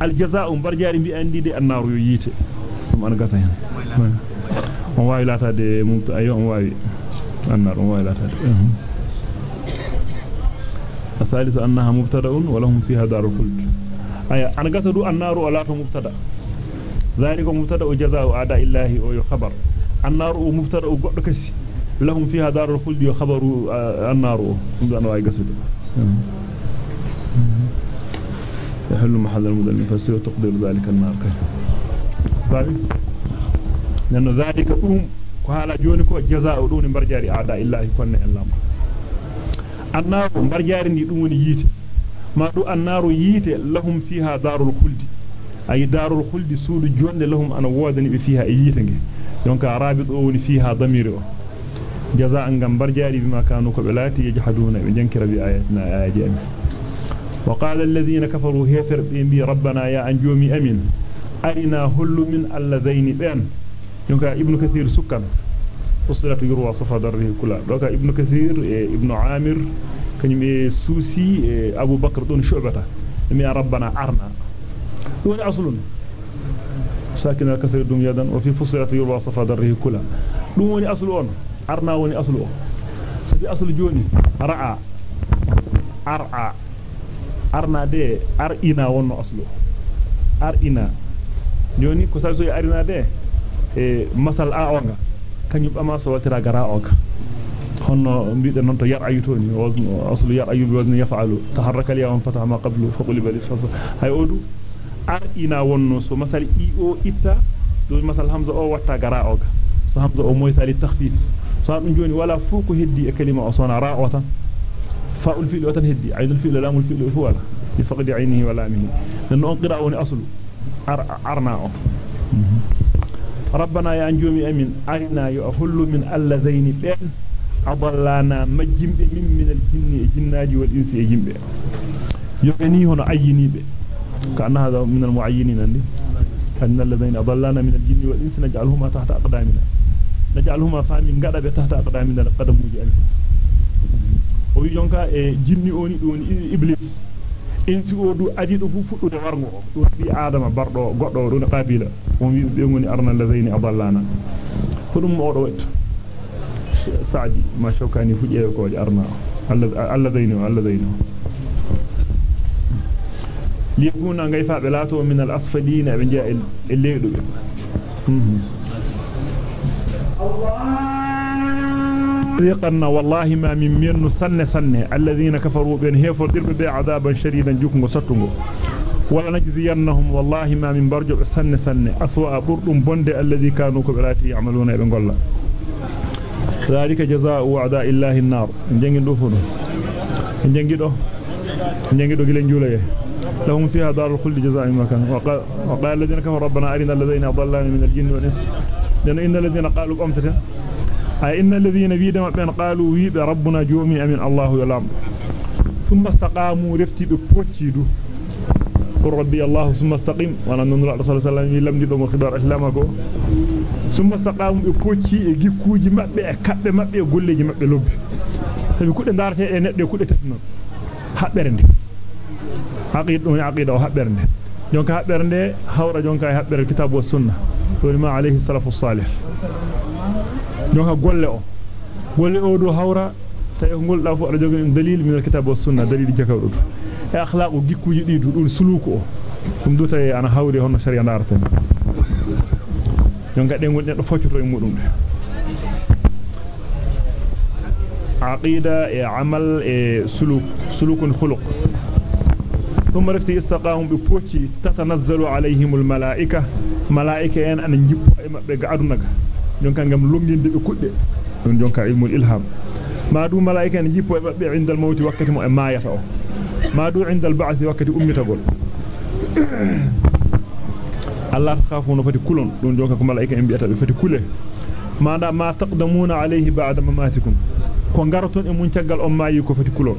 annaru o du yo khabaru wonande mubtada um moytaado al jazaa'u barjaari bi andide annaru yo yite dum an gasa hen on waawi latade mubtada ayo on waawi annaru on waawi latade الثالث أنها مبتدأ ولهم فيها دار الخلد أي أنا قصد النار ولا مبتدأ ذلك مبتدأ جزاء أعداء الله أو خبر النار مبتدأ قد كسي لهم فيها دار الخلد وخبر النار من أنواع قصد يحل محل المدن فسير تقدر ذلك النار. فاهم لأن ذلك أم وهذا جونك جزاء دون برجاري أعداء الله كن الله. النار برجاري دي دون ييت. ما دو النار ييت لهم فيها دار الخلد. أي دار الخلد سود جون لهم أنا وادني فيها ييتنge donc arabi do damiri o جزاء غم برجاري بما كانوا كبلاتي يجحدون. بجنكر بآياتنا آيات أمين وقال الذين كفروا هيفر بي ربنا يا أنجومي أمين. أرنا هل من الذين بين ينكا ابن كثير سكن فصلت يروى صفا دره كلا دوكا ابن كثير ابن عامر كنيم سوسي أبو بكر دون شعبة. يا ربنا أرنا دون أصل ساكن الكسر دم يدا وفي فصلت يروى صفا دره كلا دون أصل woni aslu o sabi aslu joni ra'a ar'a arna de ar'ina wonno aslu ar'ina joni ko sabi so arina de e masal a onga kanyum bama so watira gara oga honno biide non to yar ayutoni waznu aslu yar ayubi waznu yaf'alu taharraka al-yawm fataha ma qablu faqul bal fasa hay odu ar'ina wonno so masal i o itta do masal hamza o watta gara oga so hamza o moytali takhfif صار جوني ولا فوق هدي كلمة أصلا راء وطن فاء الفيل وطن هدي عيد الفيل لام الفيل فولا لفقد عينه ولامه لأنه أنقرأ أصل عرناء ربنا يا أنجومي أمين أرنا يأهل من الذين بين أضلانا مجم من من الجن الجناج والإنس يجم يغني هنا عيني به. كأن هذا من المعينين أن الذين أضلانا من الجن والإنس نجعلهما تحت أقدامنا. نجعلهما فامي غدا be tahta aqdamin dal qadamuji amin o jonka e jinni oni don iblis insi o du adi do fu fuddude wargo do bi adama bardo goddo do qabila o wi be ngoni arna lazaini adallana hudum o do wetto saadi ma shawkani fuje ko arna alladaini alladaini liyakuna ngayfa be lato min al asfalina be jaa e leydo be الله min minnu sanne sanne alladhina kafaru ben hefol dirbe be adaban shadidan jukungo sattungo wala najziyannahum wallahi ma min barjo be sanne sanne aswa burdum bonde alladhi kanu ko berati ya'maluna be golla ذلك جزاء وعداء الله النار جنگي دو فودو جنگي دو جنگي دو gilen julaye لهم فيها دار الخلد جزاء ما كان وقال, وقال الذين كفروا ربنا أرنا الذين أضلنا من الجن والإنس لأن إن الذين قالوا أمتنا أي إن الذين بيدما بين قالوا ويب ربنا جومي أمين الله يلام. ثم استقاموا رفتي ببوتشيدو قل ربي الله ثم استقيم. وأنا نقول الله صلى الله عليه وسلم لم يدوم خبار إسلامكو ثم استقاموا ببوتشي جيكوجي مبه كبه مبه غوليجي مبه لوبي sabi kudde darate e nedde kudde tatino habberde aqid dum aqida o habberde jonka habberde hawra jonka e habbere kitabu was sunna woni ma alayhi salafu salih jonka golle o golle o do hawra tay ngol da fu ada jogi dalil min alkitab was sunna dalil jakawdo e akhlaqu gikkuji di dum suluku o dum do tay ana hawri hono sharia darata jonka de ngol neddo foccoto e mudum عقيدة عمل سلوك سلوك خلق ثم رفتي استقاهم ببوتي تتنزل عليهم الملائكة ملائكة أن يجيبوا بقعدوا jonka ngam longinde be kudde don jonka ilmul ilham ma du malaika en jippo e babbe indal mawti wakkati mo e maayata o ma du indal ba'th wakkati ummitagol Allah khafuna fati kulon don jonka ko malaika en biata be fati kule manda ma taqdamuna alayhi ba'da mamatikum ko garaton e mun ciagal on maayi ko fati kulon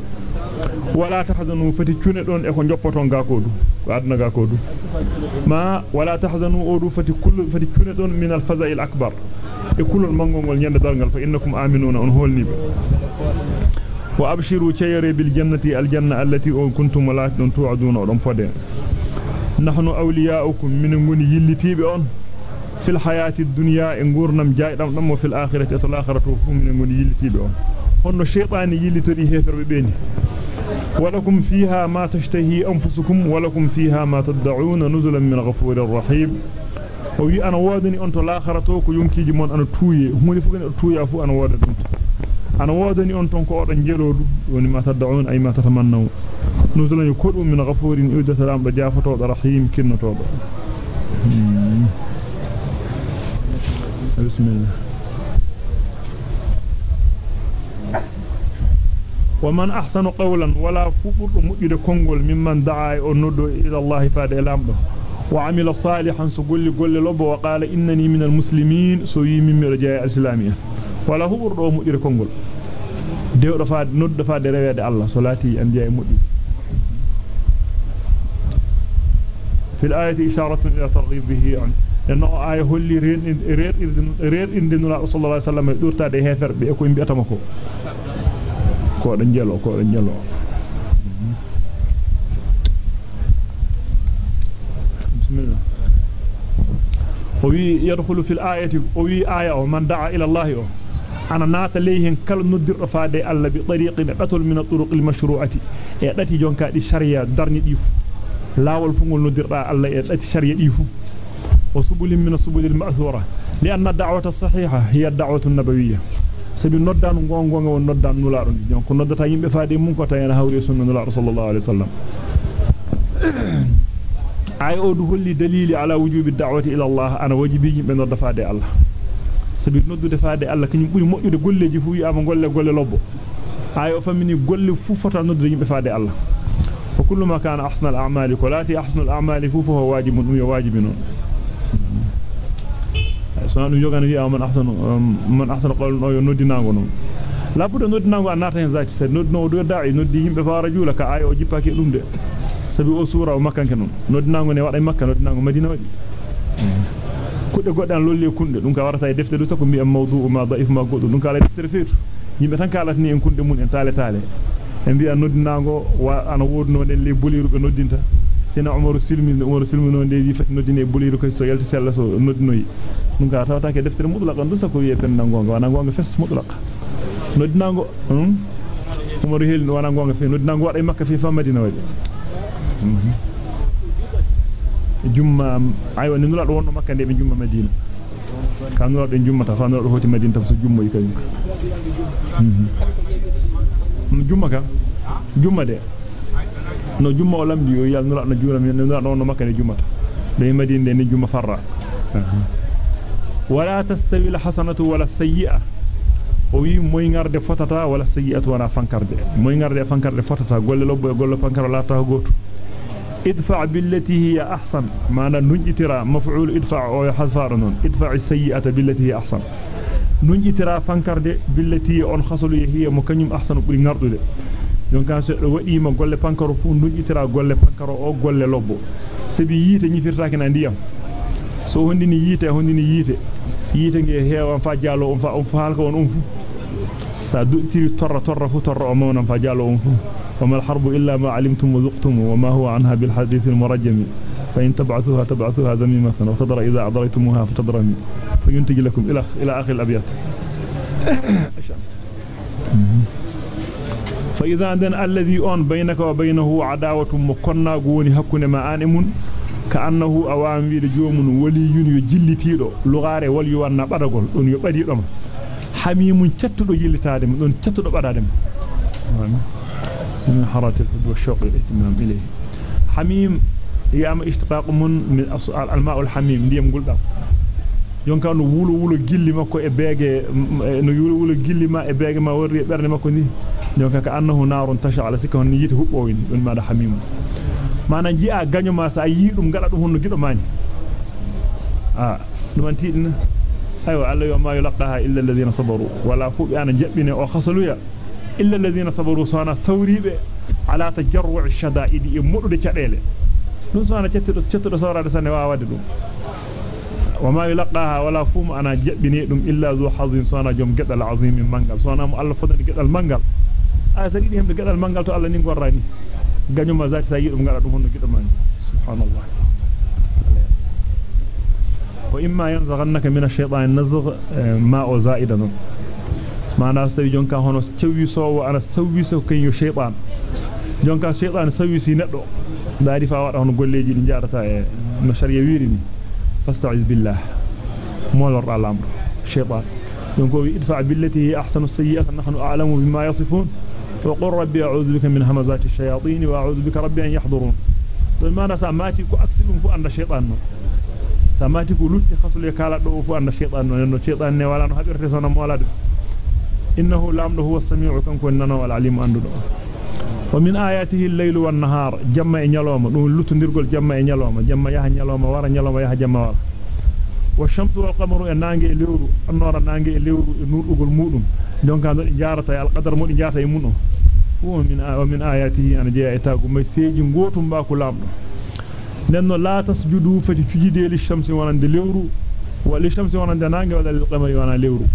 wala tahzanu fati cune don e ko joppoto gakodu ko adna gakodu ma wala tahzanu odu fati kullu fati cune don min al faza'il akbar e kulol mangol nyande dalgal fa innakum aminuna on holnibe wa abshiru chayre bil jannati al janna allati kuntum la tu'aduna don pode nahnu awliya'ukum min ngoni yillitibe on fil hayati dunya e gurnam jaydam dam mo fil akhirati to l'akhiratu fu min ngoni yillitibe on honno shaytani yillitori heferbe beni ولكم فيها ما تشتهي أنفسكم ولكم فيها ما تدعون نزلا من غفور رحيم o wi ana wodani on to lakharato ko yonkiji mon ana tuuye hunde fu gane tuuya fu ana woda dum ana wodani on ton ko odon jelodu woni ma tad'un ay ma tatamannaw nuzulan yukudu min ghafurin yudataram ba jafato do rahim kinnoto do bismillah ومن أحسن قولا ولا فبر مؤيد كونغول ممن دعا ونودو إلى الله فاد إلامده وعمل صالحا سقول قول لب وقال إنني من المسلمين سوي من رجاء الإسلامية. ولا هو برضو مؤيد كونغول. ديو دفا نود دفا دريد الله. صلاتي أنبياء مؤيد في الآية إشارة إلى ترغيب به عن لأنه آية هولي رير رير إندن الله صلى الله عليه وسلم دورتا دي هيفر بيكو إن بيأتمكو كو دنجلو كو دنجلو بسم الله وي يدخل في الآية وي آية ومن دعا إلى الله أنا نات ليهن كل ندر فادي الله بطريق بطل من الطرق المشروعة. يأتي جونكا دي شريعة درني ديف. لاول فنقول ندر الله يأتي شريعة ديف. وسبل من السبل المأثورة. لأن الدعوة الصحيحة هي الدعوة النبوية. won noddanu nulaado ni ko noddata yimbe faade mun ko tayena hawri sunna nulaado sallallahu alaihi wasallam ay o du holli dalili ala wujubi da'wati ila Allah ana wajibi yimbe nodda faade Allah sabi noddude faade Allah kanyum buri moddude golleji fu wi'ama golle golle lobbo ay o famini golle fu fota noddude yimbe faade Allah fa kullu ma kana ahsana al-a'mali kolati ahsana al-a'mali fu fa wajibun wa wajibun sanu jogana wi man ahsanu man ahsanu qawlan o noddinago non labudo noddinago anata hen zati sa noddino do da'i noddi yimbe fa rajula ka ay o jippaki dum de sabi o sura o makkanke non noddinago ne wada makka noddinago madina wadi kudde goddan lolle kunde dum ka warata e defte du sako mi am mawdu ma da'if ma goddo dum ka la deftere feetu yimbe tan kalata ni en kunde mun en tale tale en bi'a noddinago wa ana wodno den le boliru be noddinta sina umaru silmi umaru silmi non de wi fati noddine boliru ko so yalti sella so noddinoyi dum ka tawta ke deftere mutlaqan du sako wi'e pen gonga wana gonga fes mutlaq noddinago um umaru hel wana gonga fe noddinago wada makka fi fa madina wadi jumma aywa ni nula do wonno makka de be jumma madina ka nula do jummata fa nula do hoti madina taf so jummo yi kanyum jumma ka jumma de no jumma o lamdi yo yal nura na jura mi nura no makka ne jummata be madinde ne jumma farra wala tastawi al hasanatu wala sayyi'a o wi moy ngarde fotata wala sayyi'atu wana fankarde moy ngarde fankarde fotata golle lobbo e golle fankaro laata goto nunjitira maf'ul idfa o hasfaru non idfa as-sayyi'ata billati hiya ahsan nunjitira fankarde billati on khasalu hiya mo kanyum ahsanu buri ngardude donc kan so wadima golle pankaro fu nunjitira golle pankaro o golle lobbo sabi yite nyifirtaake na ndiyam so hondini yite hondini yite yite nge heewa fa jalo on fa on fa halka on on fu sa tiri torra torra fu torra o mawna fa jalo on fu وما الحرب إلا ما علمتم وذقتم وما هو عنها بالحديث المرجم. فإن تبعثوها تبعثوها ذميمة وتضر إذا أعضريتموها فتضرمي فينتج لكم إلى إلى آخر الأبيات. فإذا عندنا الذي أون بينك وبينه عداوة مكنا قوني هكونا ما آنمون كأنه أوام ويد جوم ولي يجلتيدو لغاري ولي وأنا بدغول دون يبدي دم حميم تشتدو يلتادم دون بدادم من حرارة الحد والشوق الاهتمام إليه. حميم هي أما إشتقاق من, من الماء الحميم ليه مقول ذلك يمكن وولو وولو جلي ما كو إباغ نيولو وولو جلي ما إباغ ما وري برني ما كوني. يمكن كأنه نار تشع على سكة نيته بوين من ماذا حميم. ما نجي أغني آه ما سأيير مقالات هون نجد ماني آه نمانتين أيوة الله يوم ما يلقها إلا الذين صبروا. ولا فوق أنا جبني أو خسلوا sana sawribe ala tajarru' ash-shada'idi e mudude cadele dum sana cettido cettido sawrade sanne waawade dum وما يلقاها ولا فوم أنا جبني دم الا ذو حظ صانا جوم جدال عظيم منغال صانا مو الله فدان جدال منغال a sadi di hembe gadal mangal to Allah ni gorrani gañuma zati sa yidum ngala dum honno gido man subhanallah wa imma yanzaghannaka min ash-shaytan nazgh ma o za'idan mana stawi jonka hono cewwi sowo ana sawwi so kanyo shaytan jonka shaytan sawwi si neddo daari fa wada hono golleji di jaarata e no shariya wiiri ni fasta'iz billah molor alamro shaytan donc wi idfa billati ahsanu as-sayyi'ata nahnu a'lamu bima yasifun وقل ربي أعوذ بك من همزات الشياطين وأعوذ بك ربي أن يحضرون ما نسا ماتي كو أكسلون فو أن الشيطان سماتي كو لوتي خصل يكالا دو فو أن الشيطان لأنه الشيطان ولا نحبر رسونا مولاد إنه لامد هو السميع كن كننا والعليم أندو ومن آياته الليل والنهار جمع نيالوما دون لوت نديرغول جمع نيالوما جمع يها نيالوما ورا نيالوما يها جمع ورا والشمس والقمر نانغي ليورو النور نانغي ليورو مودum donc ando jaarata al qadar mo di jaata e mun ومن آياته أن جاء إتاكم. مسيج غوتم باكو لامدو nenno la tasjudu fati tujide li shamsi wonande lewru wala shamsi wonande nange wala lil qamari wana lewru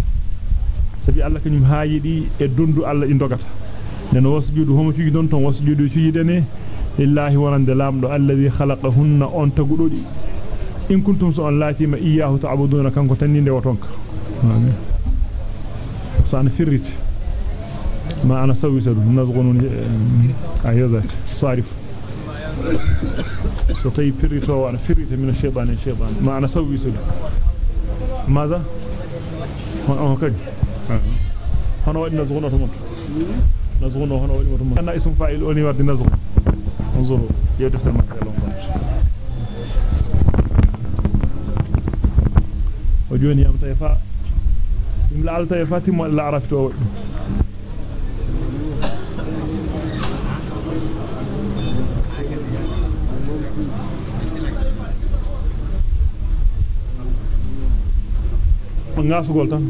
sabi Allah kanyum haayidi e dondu Allah di dogata nenno wasjudu homo tuji don ton wasjudu tujidene lillahi wonande lamdo alladhi khalaqahunna on tagudodi in kuntum so on latima iyyahu ta'buduna kanko tanninde wotonka amin sana firriti ما أنا سوي سدو نزغنون أيضا صارف سطي فريتو وأنا فريت من الشيطان الشيطان ما أنا سوي سدو ماذا هو كج هنا ودي نزغنون هم نزغنون هنا ودي هم أنا إسم فاعل أني ودي نزغن انظروا يدفتر ما كلام وجوني أم تيفا يملا على تيفا تيم لا عرفته ngasugol tan